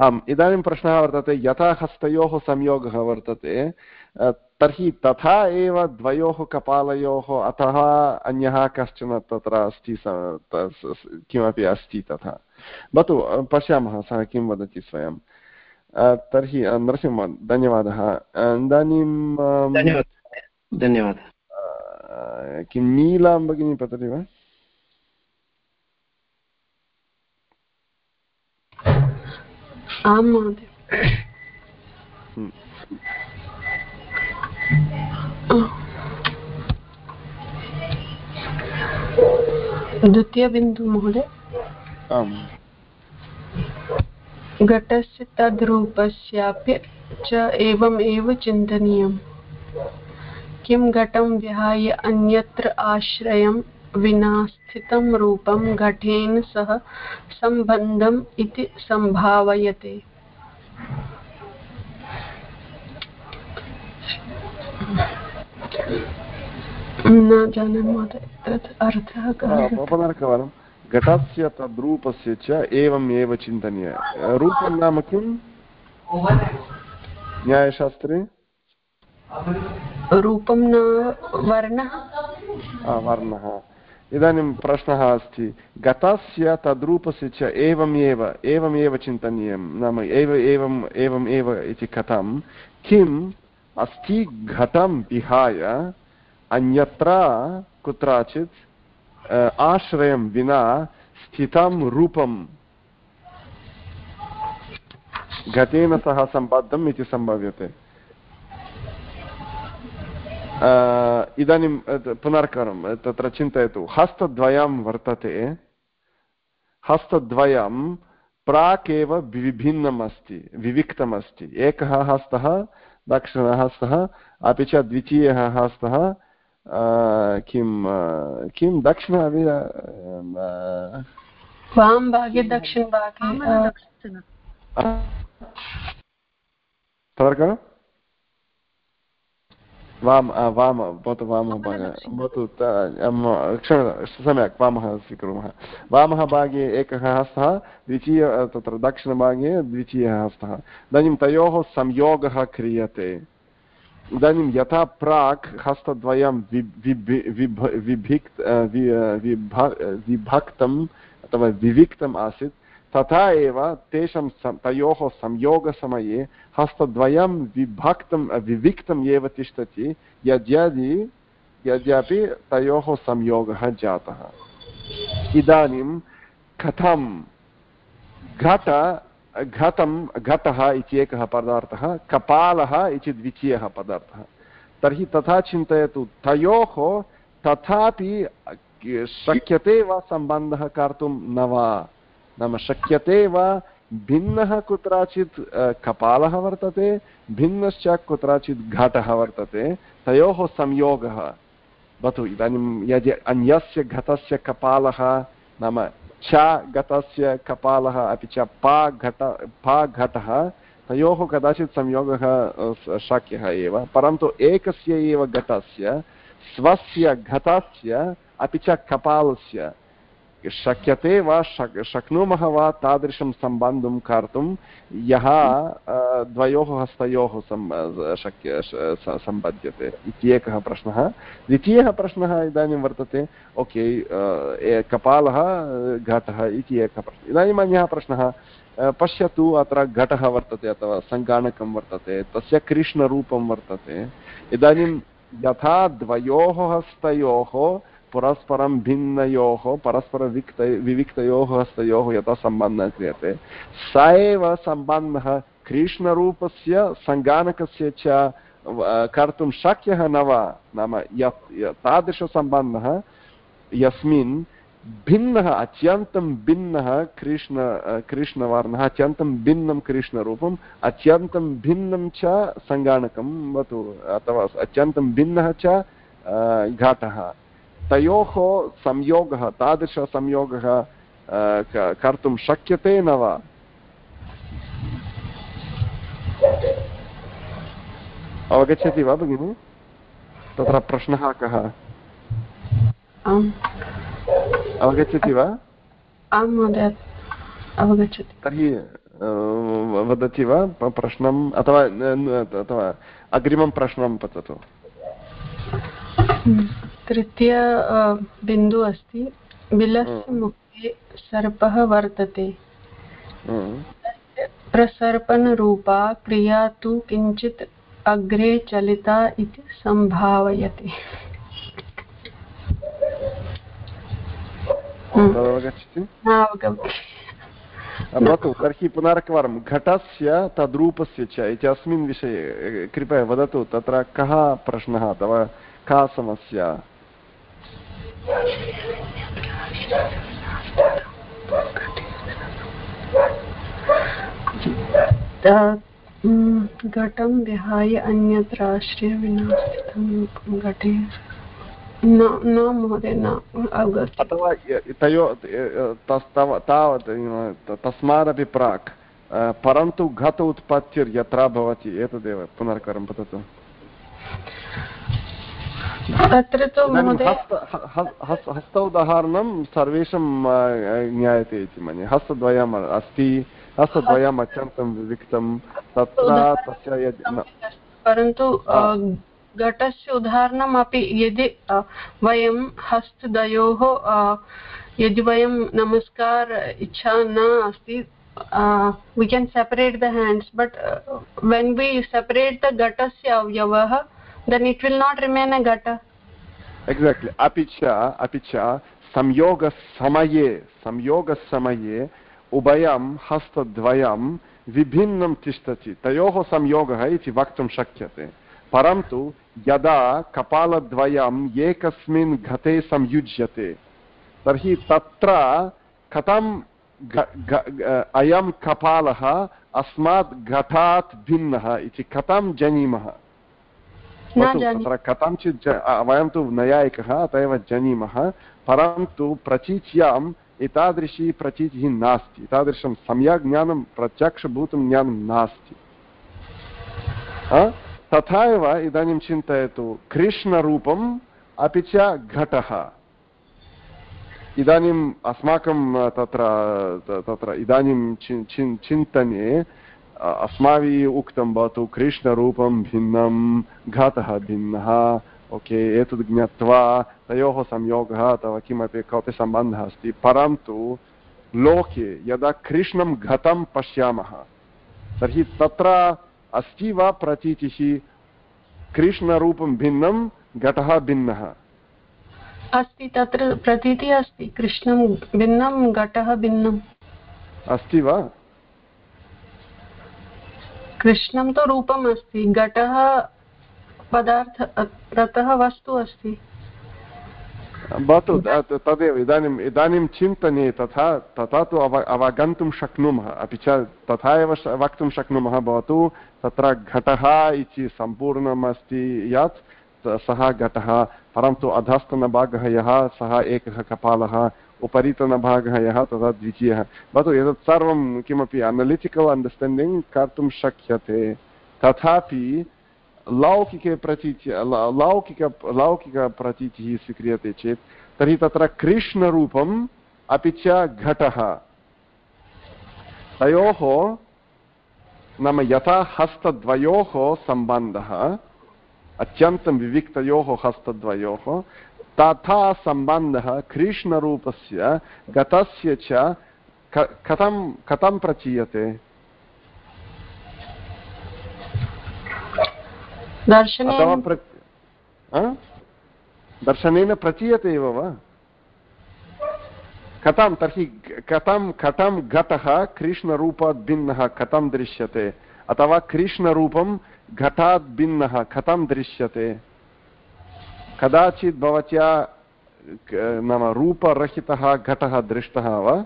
आम्, इदानीं प्रश्नः वर्तते, यथा हस्तयोः संयोगः वर्तते तर्हि तथा एव द्वयोः कपालयोः अतः अन्यः कश्चन तत्र अस्ति किमपि अस्ति तथा। भवतु पश्यामः सः किं वदति स्वयं। तर्हि नरसिंह धन्यवादः। इदानीं धन्यवादः। किं नीलां भगिनी पतति वा? आं महोदय। द्वितीयबिन्दु महोदय आम्। घटस्य तद्रूपस्यापि च एवम् एव चिन्तनीयम्। किं घटं विहाय अन्यत्र आश्रयं विना स्थितं रूपं घटेन सह सम्बन्धम् इति सम्भावयते। न जानामि महोदय तत् अर्थः पुनरेकवारं घटस्य तद्रूपस्य च एवम् एव चिन्तनीय रूपं नाम किं न्यायशास्त्रे रूपं न वर्णः वर्णः इदानीं प्रश्नः अस्ति गतस्य तद्रूपस्य च एवमेव एवमेव चिन्तनीयं नाम एव एवम् एवम् एव इति कथं किम् अस्ति घटं विहाय अन्यत्र कुत्रचित् आश्रयं विना स्थितं रूपं। घटेन सह सम्बद्धम् इति सम्भव्यते। इदानीं पुनर्करं तत्र चिन्तयतु। हस्तद्वयं वर्तते। हस्तद्वयं प्राक् एव विभिन्नम् अस्ति विविक्तमस्ति। एकः हस्तः दक्षिणहस्तः अपि च द्वितीयः हस्तः किं किं दक्षिणभागे तदर्थं वाम वाम भवतु वामः भागः भवतु सम्यक् वामः स्वीकुर्मः वामः भागे एकः हस्तः द्वितीय तत्र दक्षिणभागे द्वितीयः हस्तः इदानीं तयोः संयोगः क्रियते इदानीं यथा प्राक् हस्तद्वयं विभिक् विभक्तम् अथवा विविक्तम् आसीत् तथा एव तेषां तयोः संयोगसमये हस्तद्वयं विभक्तं विविक्तम् एव तिष्ठति यद्यदि यद्यपि तयोः संयोगः जातः इदानीं कथं घट घटं घटः इति एकः पदार्थः, कपालः इति द्वितीयः पदार्थः। तर्हि तथा चिन्तयतु, तयोः तथापि शक्यते वा सम्बन्धः कर्तुं न वा? नाम शक्यते वा? भिन्नः कुत्रचित् कपालः वर्तते, भिन्नश्च कुत्रचित् घटः वर्तते, तयोः संयोगः। भवतु इदानीं यदि अन्यस्य घटस्य कपालः नाम छ घटस्य कपालः अपि च पा घट पा घटः तयोः कदाचित् संयोगः शक्यः एव। परन्तु एकस्य एव घटस्य स्वस्य घटस्य, अपि च कपालस्य। शक्यते वा शक्, शक्नुमः वा तादृशं सम्बन्धं कर्तुं यः द्वयोः हस्तयोः शक्य सम्बध्यते इत्येकः प्रश्नः। द्वितीयः प्रश्नः इदानीं वर्तते। ओके कपालः, घटः इति एकः प्रश्नः। इदानीम् अन्यः प्रश्नः पश्यतु अत्र घटः वर्तते अथवा सङ्गाणकं वर्तते, तस्य कृष्णरूपं वर्तते। इदानीं यथा द्वयोः हस्तयोः परस्परं भिन्नयोः परस्परविक्त विविक्तयोः, हस्तयोः यथा सम्बन्धः क्रियते। स एव सम्बन्धः कृष्णरूपस्य, सङ्गानकस्य च कर्तुं शक्यः न वा, नाम यत् तादृशसम्बन्धः, यस्मिन् भिन्नः, अत्यन्तं भिन्नः कृष्ण कृष्णवर्णः, अत्यन्तं भिन्नं कृष्णरूपम्, अत्यन्तं भिन्नं च सङ्गाणकं वतु, अथवा अत्यन्तं भिन्नः च घाटः। तयोः संयोगः तादृशसंयोगः कर्तुं शक्यते न वा? अवगच्छति वा भगिनि? तत्र प्रश्नः कः? अवगच्छति वा? आं महोदय अवगच्छति। तर्हि वदति वा प्रश्नम् अथवा अथवा अग्रिमं प्रश्नं पततु। तृतीय बिन्दु अस्ति। बिलस्य मुखे सर्पः वर्तते। प्रसर्पणरूपा क्रिया तु किञ्चित् अग्रे चलिता इति सम्भावयते। भवतु तर्हि पुनरेकवारं। घटस्य तद्रूपस्य च इत्यस्मिन् विषये कृपया वदतु तत्र कः प्रश्नः अथवा का समस्या? घटं विहाय अन्यत्र आश्रयविना स्थितं घटे। न महोदय, न अथवा तयो तावत् तस्मादपि प्राक्। परन्तु घट उत्पत्तिर्यत्र भवति। एतदेव पुनर्करं वदतु तत्र तु हस्त उदाहरणं सर्वेषां ज्ञायते इति मन्ये। हस्तद्वयम् अस्ति हस्तद्वयम् अत्यन्तं विविक्तं तत्र तस्य परन्तु घटस्य उदाहरणम् अपि यदि वयं हस्तद्वयोः यदि वयं नमस्कार इच्छा न अस्ति we can separate the hands but uh, when we separate the avyavah then it will not remain a ghata exactly. अपि च अपि च संयोगसमये संयोगसमये उभयं हस्तद्वयं विभिन्नं तिष्ठति तयोः संयोगः इति वक्तुं शक्यते परन्तु यदा कपालद्वयम् एकस्मिन् घटे संयुज्यते तर्हि तत्र कथं अयं कपालः अस्मात् घटात् भिन्नः इति कथं जानीमः तत्र कथञ्चित् वयं तु नैयायिकः अत एव जानीमः परन्तु प्रचीच्याम् एतादृशी प्रचीतिः नास्ति। एतादृशं सम्यक् ज्ञानं प्रत्यक्षभूतं ज्ञानं नास्ति। तथा एव इदानीं चिन्तयतु कृष्णरूपम् अपि च घटः। इदानीम् अस्माकं तत्र तत्र इदानीं चिन्तने अस्माभिः उक्तं भवतु कृष्णरूपं भिन्नं घातः भिन्नः। ओके एतद् ज्ञात्वा तयोः संयोगः अथवा किमपि कोऽपि सम्बन्धः अस्ति परन्तु लोके यदा कृष्णं घतं पश्यामः तर्हि तत्र अस्ति वा प्रतीतिः कृष्णरूपं भिन्नं घटः भिन्नः? अस्ति तत्र प्रतीतिः अस्ति कृष्णं भिन्नं घटः भिन्नम् अस्ति वा? कृष्णं तु रूपम् अस्ति, घटः पदार्थ, ततः वस्तु अस्ति। भवतु तदेव, इदानीम्, इदानीं चिन्तने तथा तथा तु अव, अवगन्तुं शक्नुमः, अपि च तथा एव वक्तुं शक्नुमः, भवतु, तत्र घटः इति सम्पूर्णम् अस्ति यत् सः घटः, परन्तु अधस्तनभागः यः, सः एकः कपालः उपरितनभागः यः तदा द्वितीयः। भवतु एतत् सर्वं किमपि अनलिटिकल् अण्डर्स्टाण्डिङ्ग् कर्तुं शक्यते। तथापि लौकिके प्रतीत्य लौकिक लौकिकप्रतीतिः स्वीक्रियते चेत्, तर्हि तत्र कृष्णरूपम् अपि च घटः। तयोः नाम यथा हस्तद्वयोः सम्बन्धः, अत्यन्तं विविक्तयोः हस्तद्वयोः तथा सम्बन्धः कृष्णरूपस्य गतस्य च कथं कथं प्रचीयते? दर्शनेन प्रचीयते एव वा? कथं तर्हि कथं कथं घटः कृष्णरूपात् भिन्नः कथं दृश्यते? अथवा कृष्णरूपं घटात् भिन्नः कथं दृश्यते? कदाचित् भवत्या नाम रूपरहितः घटः दृष्टः वा?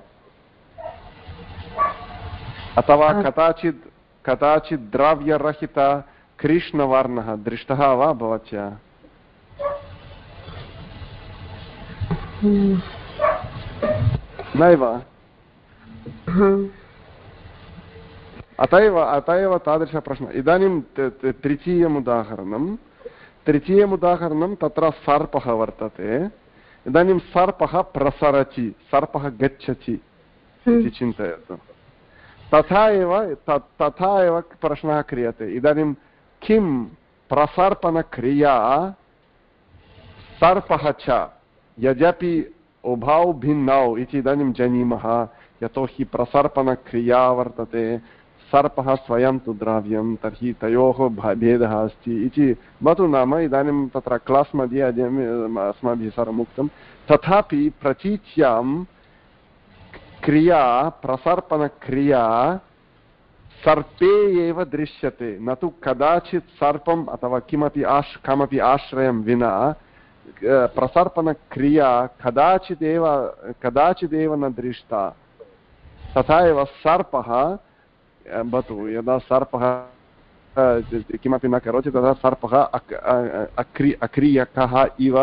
अथवा कदाचित् कदाचित् द्रव्यरहित कृष्णवर्णः दृष्टः वा भवत्या? नैव? अत एव अत एव तादृशप्रश्नः। इदानीं तृतीयम् उदाहरणं तृतीयम् उदाहरणं तत्र सर्पः वर्तते. इदानीं सर्पः प्रसरति सर्पः गच्छति इति हम्म। चिन्तयतु. तथा एव तथा एव प्रश्नः क्रियते. इदानीं किं प्रसर्पणक्रिया सर्पः च यद्यपि उभौ भिन्नौ इति इदानीं जानीमः यतोहि प्रसर्पणक्रिया वर्तते सर्पः स्वयं तु द्रव्यं, तर्हि तयोः भेदः अस्ति इति भवतु नाम इदानीं तत्र क्लास् मध्ये अस्माभिः सर्वम् उक्तं। तथापि प्रतीच्यां क्रिया, प्रसर्पणक्रिया सर्पे एव दृश्यते। न तु कदाचित् सर्पम् अथवा किमपि आश् कमपि आश्रयं विना प्रसर्पणक्रिया कदाचिदेव कदाचिदेव न दृष्टा। तथा एव सर्पः भवतु यदा सर्पः किमपि न करोति तदा सर्पः अक् अक्रि अक्रियकः इव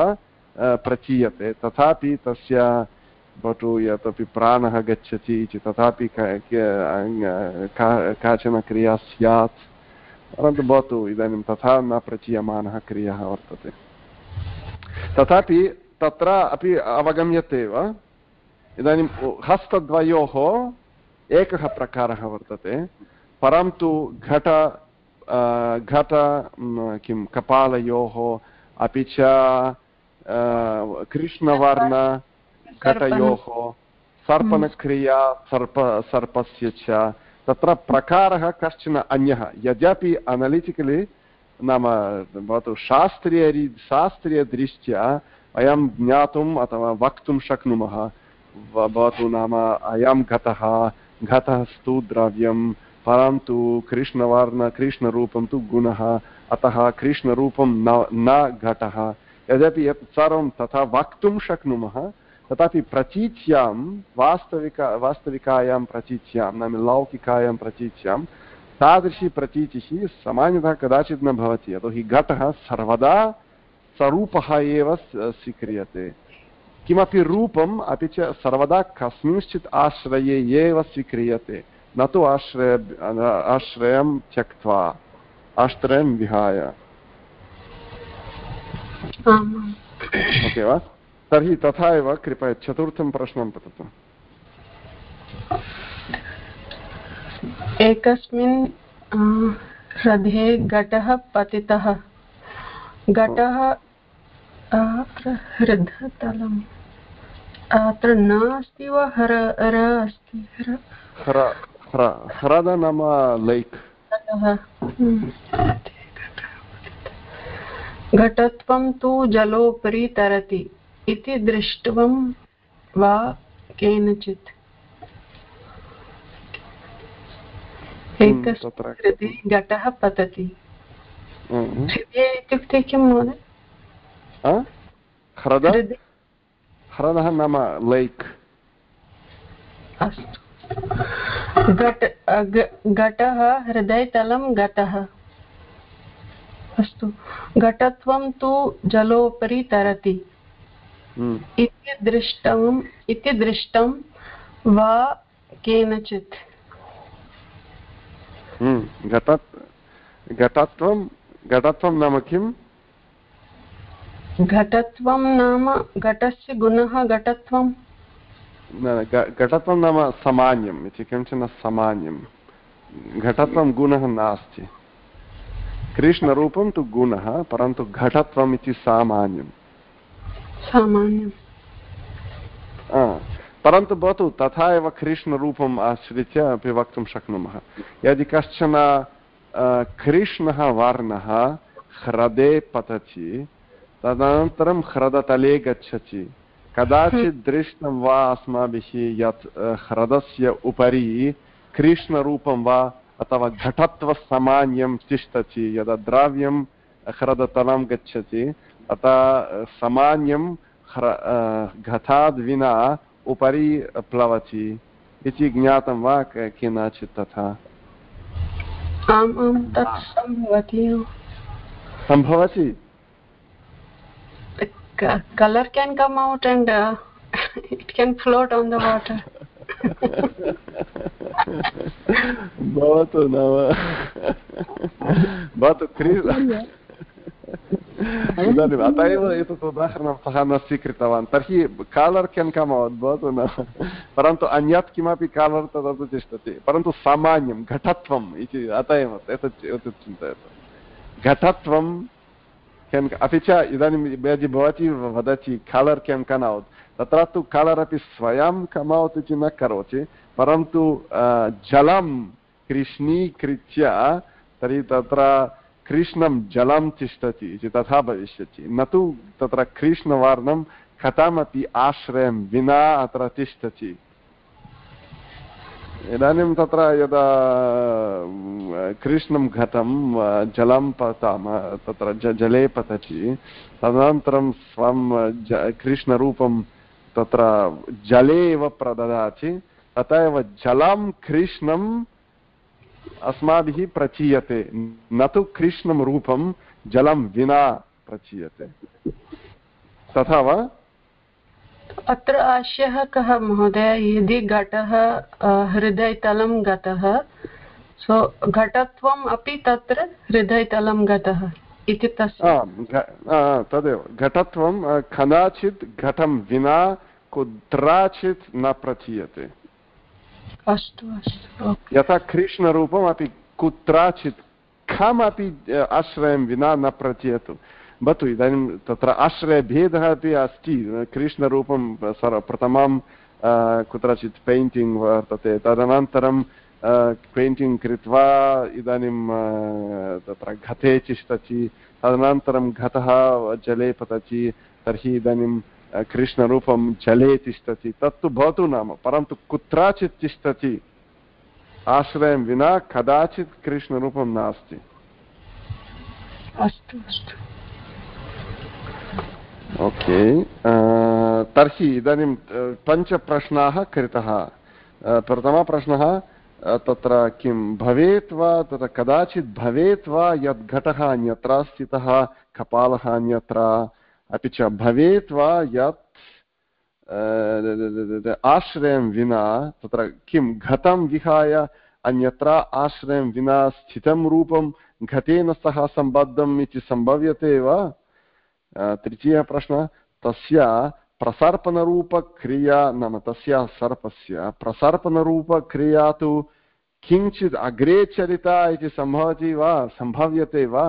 प्रचीयते तथापि तस्य भवतु यतोपि प्राणः गच्छति इति तथापि काचन क्रिया स्यात् परन्तु भवतु इदानीं तथा न प्रचीयमानः क्रियः वर्तते तथापि तत्र अपि अवगम्यते एव इदानीं हस्तद्वयोः एकः प्रकारः वर्तते परन्तु घट घट किं कपालयोः अपि च कृष्णवर्ण घटयोः सर्पणक्रिया सर्प सर्पस्य च तत्र प्रकारः कश्चन अन्यः यद्यपि अनलिटिकलि नाम भवतु शास्त्रीयरी शास्त्रीयदृष्ट्या वयं ज्ञातुम् अथवा वक्तुं शक्नुमः भवतु नाम अयं घटः घटः स्तु द्रव्यं परन्तु कृष्णवर्ण कृष्णरूपं तु गुणः, अतः कृष्णरूपं न न घटः। यद्यपि यत् सर्वं तथा वक्तुं शक्नुमः, तथापि प्रतीच्यां वास्तविक, वास्तविकायां प्रतीच्यां नाम लौकिकायां प्रतीच्यां तादृशी प्रतीतिः सामान्यतः कदाचित् न भवति यतोहि घटः सर्वदा स्वरूपः एव स्वीक्रियते। किमपि रूपम् अपि च सर्वदा कस्मिंश्चित् आश्रये एव स्वीक्रियते। न तु आश्रय आश्रयं त्यक्त्वा आश्रयं विहाय। ओके वा? तर्हि तथा एव कृपया चतुर्थं प्रश्नं पठतु एकस्मिन् ह्रदे घटः पतितः। घटः हृदतलम् अत्र न अस्ति वा हर हर अस्ति ह्रद नाम लैक् घटत्वं तु जलोपरि तरति इति दृष्ट्वं वा केनचित् एकस्मिन् कृते घटः पतति हृदये इत्युक्ते किं महोदय ह्रदः नाम लैक् अस्तु घटः हृदयतलं गतः अस्तु घटत्वं तु जलोपरि तरति। इति दृष्टम् इति दृष्टं वा केनचित्। घटत्वं घटत्वं नाम किम् घटत्वं नाम घटस्य गुणः घटत्वं घटत्वं नाम सामान्यम् इति किंचन सामान्यं घटत्वं गुणः नास्ति। कृष्णरूपं तु गुणः परन्तु घटत्वम् इति सामान्यं सामान्यं परन्तु भवतु तथा एव कृष्णरूपम् आश्रित्य अपि वक्तुं शक्नुमः। यदि कश्चन कृष्णः वर्णः ह्रदे पतति तदनन्तरं ह्रदतले गच्छति कदाचित् दृष्टं वा अस्माभिः यत् ह्रदस्य उपरि कृष्णरूपं वा अथवा घटत्वसामान्यं तिष्ठति यदा द्रव्यं ह्रदतलं गच्छति अतः सामान्यं ह्र घटाद् विना उपरि प्लवति इति ज्ञातं वा केनचित् तथा? सम्भवति? Color can come out and uh, it can float on the water. भवतु नाम भवतु क्रीस् इदानीम् अत एव एतत् उदाहरणं सः न स्वीकृतवान् तर्हि कालर् केन् कम् भवतु न परन्तु अन्यत् किमपि कालर् तदपि तिष्ठति परन्तु सामान्यं घटत्वम् इति अत एव एतत् एतत् चिन्तयतु घटत्वं केन् अपि च इदानीं यदि भवती वदति कालर् केन् कन् औट् तत्र तु कालर् अपि स्वयं कम् औट् इति न करोति परन्तु जलं कृष्णीकृत्य तर्हि तत्र कृष्णं जलं तिष्ठति इति तथा भविष्यति न तु तत्र कृष्णवर्णं कथमपि आश्रयं विना अत्र तिष्ठति इदानीं तत्र यदा कृष्णं घटं जलं पतामः, तत्र जले पतति, तदनन्तरं स्वं कृष्णरूपं तत्र जले एव प्रददाति, अत एव जलं कृष्णम् अस्माभिः प्रचीयते, न तु कृष्णं रूपं जलं विना प्रचीयते। तथा वा? अत्र आशयः कः महोदय? यदि घटः हृदयतलं गतः सो घटत्वम् अपि तत्र हृदयतलं गतः इति तदेव। घटत्वं कदाचित् घटं विना कुत्राचित् न प्रचीयते। अस्तु अस्तु यथा कृष्णरूपम् अपि कुत्राचित् कमपि आश्रयं विना न प्रचीयतु। भवतु इदानीं तत्र आश्रयभेदः अपि अस्ति कृष्णरूपं प्रथमं कुत्रचित् पेण्टिङ्ग् वर्तते तदनन्तरं पेण्टिङ्ग् कृत्वा इदानीं तत्र घटे तिष्ठति तदनन्तरं घटः जले पतति तर्हि इदानीं कृष्णरूपं जले तिष्ठति तत्तु भवतु नाम परन्तु कुत्रचित् तिष्ठति आश्रयं विना कदाचित् कृष्णरूपं नास्ति अस्तु अस्तु ओके तर्हि इदानीं पञ्चप्रश्नाः कृतः प्रथमप्रश्नः तत्र किं भवेत् वा, तत्र कदाचित् भवेत् वा, यद् घटः अन्यत्र स्थितः कपालः अन्यत्र, अपि च भवेत् वा, यत् आश्रयं विना, तत्र किं घटं विहाय, अन्यत्र आश्रयं विना स्थितं रूपं, घटेन सह सम्बद्धम् इति सम्भव्यते वा? तृतीयः प्रश्नः तस्य प्रसर्पणरूपक्रिया नाम तस्य सर्पस्य प्रसर्पणरूपक्रिया तु किञ्चित् अग्रे चलिता इति सम्भवति वा सम्भाव्यते वा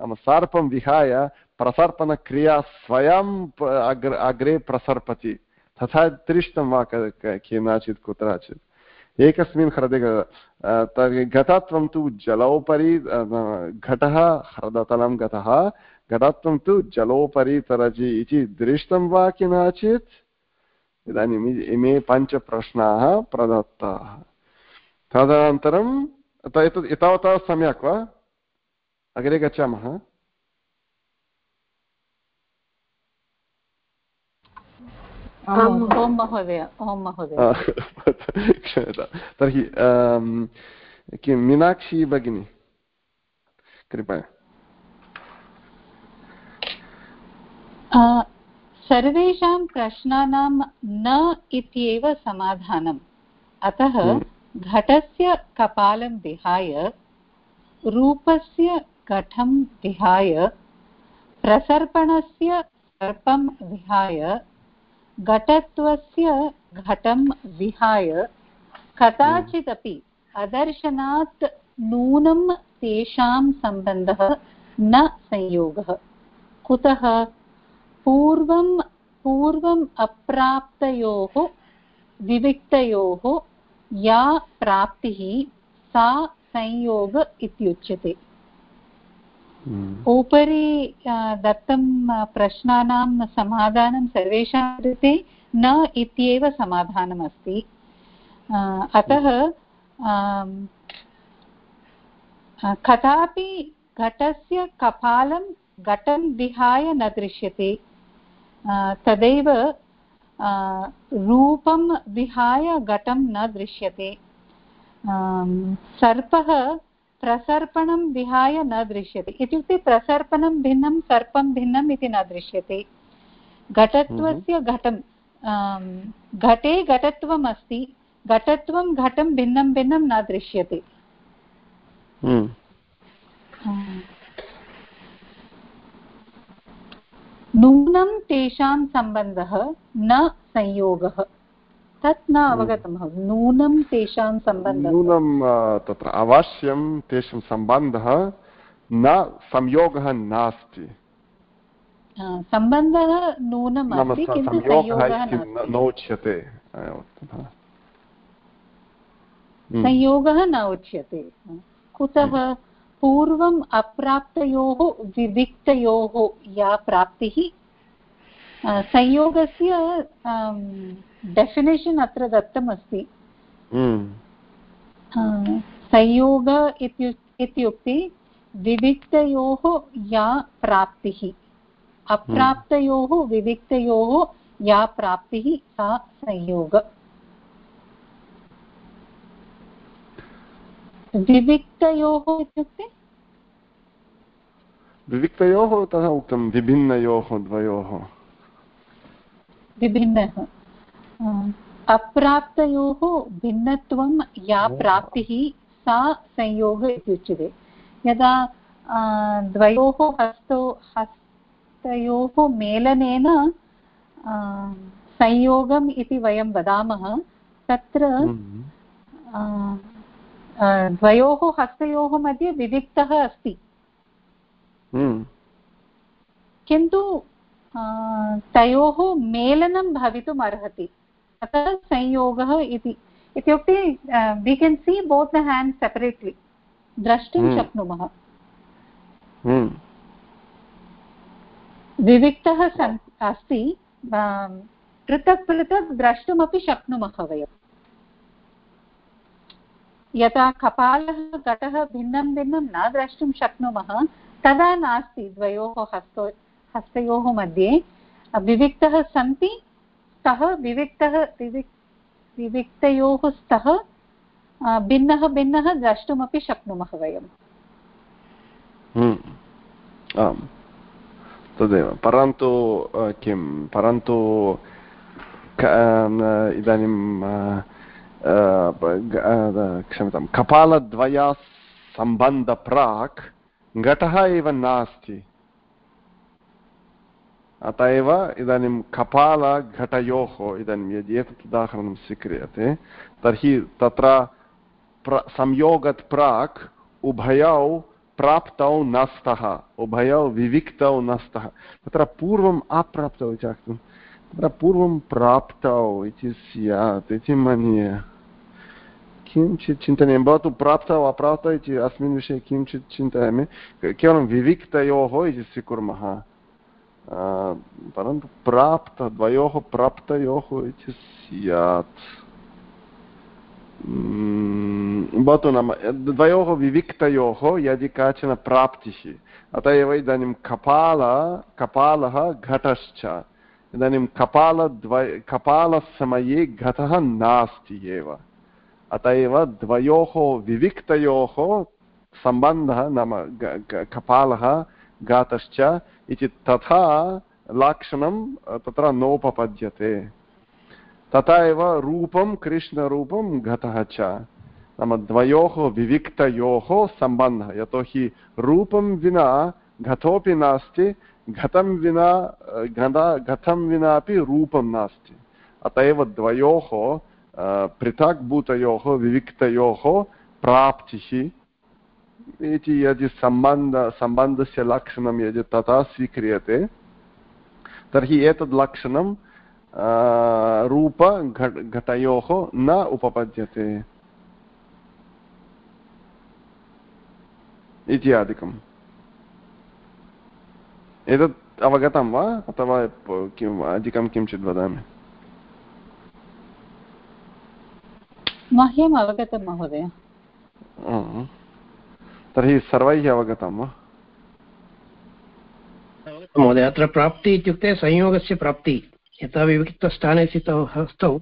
नाम सर्पं विहाय प्रसर्पणक्रिया स्वयं अग्र अग्रे प्रसर्पति तथा दृष्टं वा केनचित् कुत्रचित् एकस्मिन् ह्रदे घटत्वं तु जलोपरि घटः ह्रदतलं गतः घटत्वं तु जलोपरि तरति इति दृष्टं वा केनचित्? इदानीम् इमे पञ्चप्रश्नाः प्रदत्ताः। तदनन्तरं एतत् एतावता सम्यक् वा? अग्रे गच्छामः। क्षम्यता। तर्हि किं मीनाक्षी भगिनी कृपया। सर्वेषां प्रश्नानां न इत्येव समाधानम्। अतः हम्म। घटस्य कपालं विहाय रूपस्य घटं विहाय प्रसर्पणस्य सर्पं विहाय घटत्वस्य घटं विहाय कदाचिदपि अदर्शनात् नूनं तेषां सम्बन्धः न संयोगः। कुतः? पूर्वं पूर्वम् अप्राप्तयोः विविक्तयोः या प्राप्तिः सा संयोग इत्युच्यते। हम्म। उपरि दत्तं प्रश्नानां समाधानं सर्वेषां कृते न इत्येव समाधानमस्ति। अतः कदापि घटस्य कपालं घटं विहाय न दृश्यते। तदैव रूपं विहाय घटं न दृश्यते। सर्पः प्रसर्पणं विहाय न दृश्यते। इत्युक्ते प्रसर्पणं भिन्नं सर्पं भिन्नम् इति न दृश्यते। घटत्वस्य घटं घटे घटत्वम् अस्ति घटत्वं घटं भिन्नं भिन्नं न दृश्यते। नूनं तेषां सम्बन्धः न संयोगः। तत् न। अवगतं नूनं तेषां सम्बन्धः। नूनं तत्र अवश्यं तेषां सम्बन्धः न संयोगः नास्ति। सम्बन्धः नूनम् अस्ति किन्तु संयोगः नोच्यते। संयोगः न उच्यते। कुतः? पूर्वम् अप्राप्तयोः विविक्तयोः या प्राप्तिः संयोगस्य डेफिनेशन् अत्र दत्तमस्ति. हम्म। संयोग इत्युक्ते विविक्तयोः या प्राप्तिः अप्राप्तयोः विविक्तयोः या प्राप्तिः सा संयोग। विविक्तयोः इत्युक्ते? विविक्तयोः तथा उक्तं विभिन्नयोः द्वयोः। विभिन्नः। अप्राप्तयोः भिन्नत्वं या प्राप्तिः सा संयोग इत्युच्यते। यदा द्वयोः हस्तौ हस्तयोः मेलनेन संयोगम् इति वयं वदामः तत्र हम्म। द्वयोः हस्तयोः मध्ये विविक्तः अस्ति। हम्म। किन्तु तयोः मेलनं भवितुम् अर्हति। अतः संयोगः इति। इत्युक्ते we can see both the hand separately द्रष्टुं हम्म। शक्नुमः। हम्म। विविक्तः सन् अस्ति। पृथक् पृथक् द्रष्टुमपि शक्नुमः वयम्। यदा कपालः घटः भिन्नं भिन्नं न द्रष्टुं शक्नुमः, तदा नास्ति द्वयोः हस्तो, हस्तयोः मध्ये। विविक्तः सन्ति, स्तः विविक्तः, विविक्, विविक्तयोः स्तः भिन्नः भिन्नः द्रष्टुमपि शक्नुमः वयम्। हम्म। आम्। तदेव। परन्तु किं परन्तु इदानीं क्षम्यतां कपालद्वया सम्बन्धप्राक् घटः एव नास्ति। अत एव इदानीं कपालघटयोः इदानीं यदि एतत् उदाहरणं स्वीक्रियते, तर्हि तत्र प्र संयोगात् प्राक् उभयौ प्राप्तौ न स्तः उभयौ विविक्तौ न स्तः तत्र पूर्वम् अप्राप्तौ इति तत्र पूर्वं प्राप्तौ इति स्यात् इति मन्ये किञ्चित् चिन्तनीयं भवतु प्राप्तौ अप्राप्तौ इति अस्मिन् विषये किञ्चित् चिन्तयामि केवलं विविक्तयोः इति स्वीकुर्मः परन्तु प्राप्त द्वयोः प्राप्तयोः इति स्यात् भवतु नाम द्वयोः विविक्तयोः यदि काचन प्राप्तिः अत एव इदानीं कपाल कपालः घटश्च इदानीं कपालद्वय कपालसमये घटः नास्ति एव। अत एव द्वयोः विविक्तयोः सम्बन्धः नाम कपालः घातश्च इति तथा लक्षणं तत्र नोपपद्यते। तथा एव रूपं, कृष्णरूपं घटः च नाम द्वयोः विविक्तयोः सम्बन्धः। यतोहि रूपं विना घटोपि नास्ति घटं विना घटा घटं विनापि रूपं नास्ति अत एव द्वयोः पृथक्भूतयोः विविक्तयोः प्राप्तिः इति यदि सम्बन्ध सम्बन्धस्य लक्षणं यदि तथा स्वीक्रियते तर्हि एतद् लक्षणं रूप घटयोः न उपपद्यते इत्यादिकम् एतत् अवगतं वा अथवा किम् अधिकं किञ्चित् वदामि मह्यम् अवगतं महोदय तर्हि सर्वैः अवगतं वा महोदय अत्र प्राप्ति इत्युक्ते संयोगस्य प्राप्ति यथा विविक्तस्थाने स्थितौ हस्तौ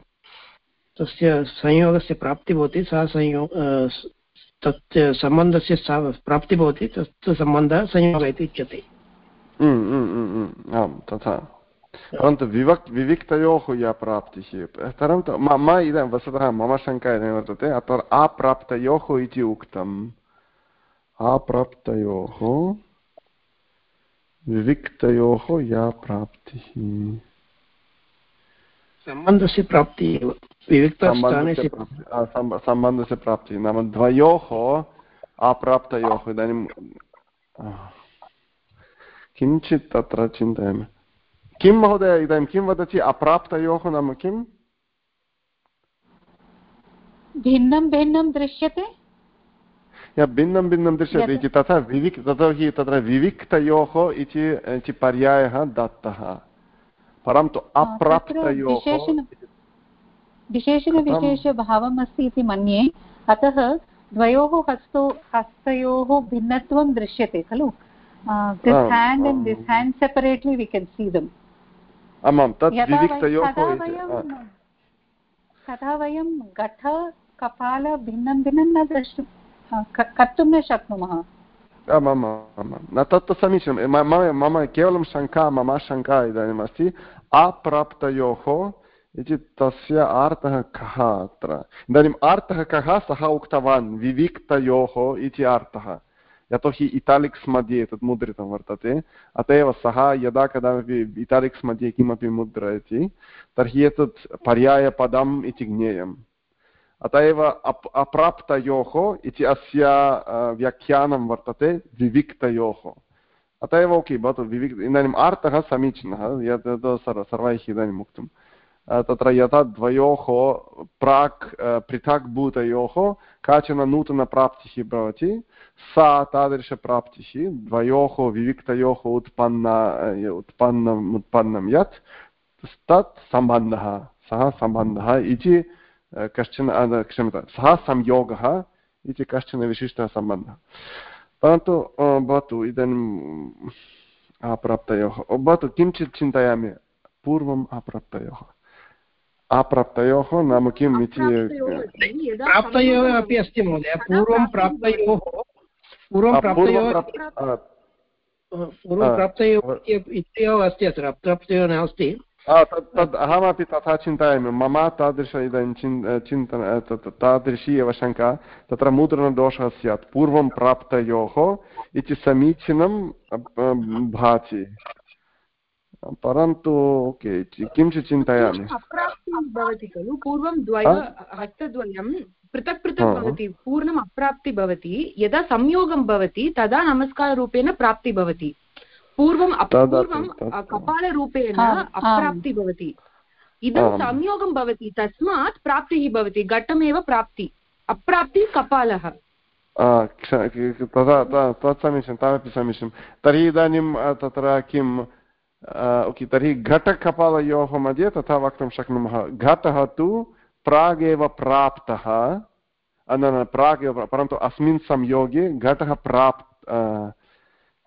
तस्य संयोगस्य प्राप्तिः भवति सः संयोग तत् सम्बन्धस्य सा प्राप्तिः भवति तत् सम्बन्धः संयोगः इति उच्यते आम् तथा परन्तु विवक् विविक्तयोः या प्राप्तिः परन्तु मम इदानीं वस्तुतः मम शङ्का इदानीं वर्तते अत्र अप्राप्तयोः इति उक्तम् अप्राप्तयोः विविक्तयोः या प्राप्तिः सम्बन्धस्य प्राप्तिः सम्बन्धस्य प्राप्तिः नाम द्वयोः अप्राप्तयोः इदानीं किञ्चित् तत्र चिन्तयामि। किं महोदय इदानीं किं वदति? अप्राप्तयोः नाम किम् भिन्नं भिन्नं दृश्यते। भिन्नं भिन्नं दृश्यते इति तथा विविक् ततोहि तत्र विविक्तयोः इति पर्यायः दत्तः। परन्तु अप्राप्तयोः विशेषणविशेषभावम् अस्ति इति मन्ये। अतः द्वयोः हस्तौ हस्तयोः भिन्नत्वं दृश्यते खलु? This hand and this hand separately we can see them. आमां तत् विविक्तयोः तथा वयं घट कपाल भिन्नं भिन्नं न द्रष्टुं कर्तुं न शक्नुमः न तत्तु समीचीनं मम केवलं शङ्का मम शङ्का इदानीम् अस्ति अप्राप्तयोः इति तस्य अर्थः कः अत्र इदानीम् अर्थः कः सः उक्तवान् विविक्तयोः इति अर्थः यतोहि इटालिक्स् मध्ये एतत् मुद्रितं वर्तते अत एव सः यदा कदापि इटालिक्स् मध्ये किमपि मुद्रयति तर्हि एतत् पर्यायपदम् इति ज्ञेयम् अत एव अप् अप्राप्तयोः इति अस्य व्याख्यानं वर्तते विविक्तयोः अत एव ओके भवतु विविक् इदानीम् अर्थः समीचीनः यत् सर्वैः इदानीम् उक्तं तत्र यथा द्वयोः प्राक् पृथक्भूतयोः काचन नूतनप्राप्तिः भवति सा तादृशप्राप्तिः द्वयोः विविक्तयोः उत्पन्ना उत्पन्नम् उत्पन्नं यत् तत् सम्बन्धः सः सम्बन्धः इति कश्चन क्षम्यतां सः संयोगः इति कश्चन विशिष्टः सम्बन्धः परन्तु भवतु इदानीम् अप्राप्तयोः भवतु किञ्चित् चिन्तयामि पूर्वम् अप्राप्तयोः अप्राप्तयोः नाम किम् इति प्राप्तयोः अपि अस्ति महोदय पूर्वं प्राप्तयोः पूर्वं प्राप्तयोः पूर्वं प्राप्तयोः इत्येव अस्ति अत्र। अप्राप्तयोः नास्ति। तद् अहमपि तथा चिन्तयामि। मम तादृश इदानीं चिन् चिन्तन तादृशी एव शङ्का। तत्र मुद्रणदोषः स्यात्। पूर्वं प्राप्तयोः इति समीचीनं भाति। परन्तु ओके किञ्चित् चिन्तयामि। भवति खलु। पूर्वं द्वय हस्तद्वयं पृथक् पृथक् भवति पूर्णम् अप्राप्ति भवति यदा संयोगं भवति तदा नमस्काररूपेण प्राप्ति भवति। पूर्वम् पूर्वं कपालरूपेण अप्राप्ति भवति। इदं संयोगं भवति तस्मात् प्राप्तिः भवति घटमेव प्राप्ति। अप्राप्ति कपालः। तथा तत् समीचीनं तदपि समीचीनं। तर्हि इदानीं तत्र किं ओके तर्हि घटकपालयोः मध्ये तथा वक्तुं शक्नुमः। घटः तु प्रागेव प्राप्तः न प्रागेव परन्तु अस्मिन् संयोगे घटः प्राप्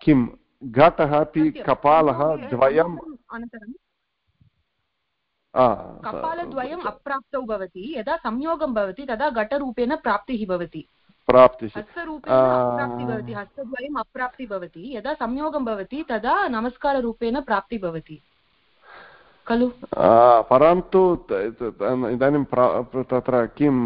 किं? घटः अपि कपालः द्वयं कपालद्वयम् अप्राप्तौ भवति यदा संयोगं भवति तदा घटरूपेण प्राप्तिः भवति। प्राप्तिः। हस्तरूपेण हस्तद्वयम् अप्राप्तिः भवति यदा संयोगं भवति तदा नमस्काररूपेण प्राप्तिः भवति। खलु? परन्तु इदानीं तत्र किं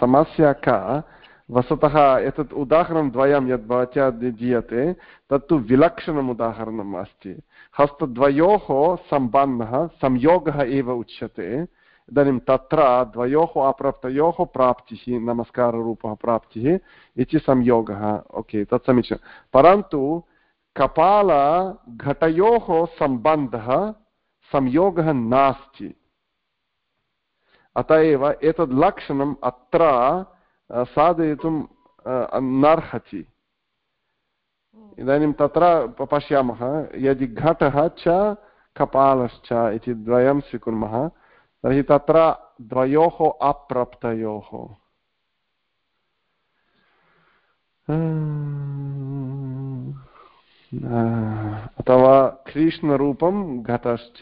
समस्या का? वस्तुतः एतत् उदाहरणं द्वयं यद् भवत्या दीयते, तत्तु विलक्षणम् उदाहरणम् अस्ति। हस्तद्वयोः सम्बन्धः संयोगः एव उच्यते। इदानीं तत्र द्वयोः अप्राप्तयोः प्राप्तिः, नमस्काररूपः प्राप्तिः इति संयोगः। ओके, तत् समीचीनं। परन्तु कपालघटयोः सम्बन्धः संयोगः नास्ति। अत एव एतद् लक्षणम् अत्र साधयितुं नार्हति। इदानीं तत्र पश्यामः, यदि घटः च कपालश्च इति द्वयं स्वीकुर्मः, तर्हि तत्र द्वयोः अप्रप्तयोः। अथवा कृष्णरूपं घटश्च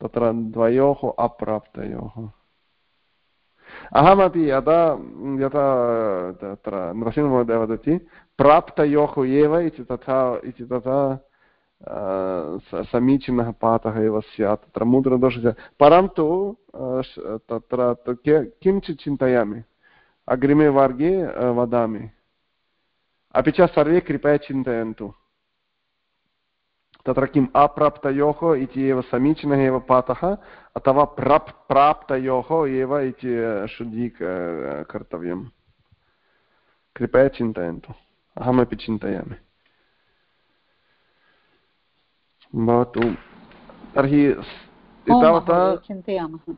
तत्र द्वयोः अप्राप्तयोः अहमपि यदा यथा तत्र नरसिंहमहोदय वदति प्राप्तयोः एव इति तथा इति तथा समीचीनः पाठः एव स्यात् तत्र मुद्रदोषः परन्तु तत्र किञ्चित् चिन्तयामि अग्रिमे वर्गे वदामि अपि च सर्वे कृपया चिन्तयन्तु तत्र किम् अप्राप्तयोः इति एव समीचीनः एव पाठः अथवा प्राप् प्राप्तयोः एव इति शुद्धि कर्तव्यं कृपया चिन्तयन्तु अहमपि चिन्तयामि भवतु तर्हि एतावता चिन्तयामः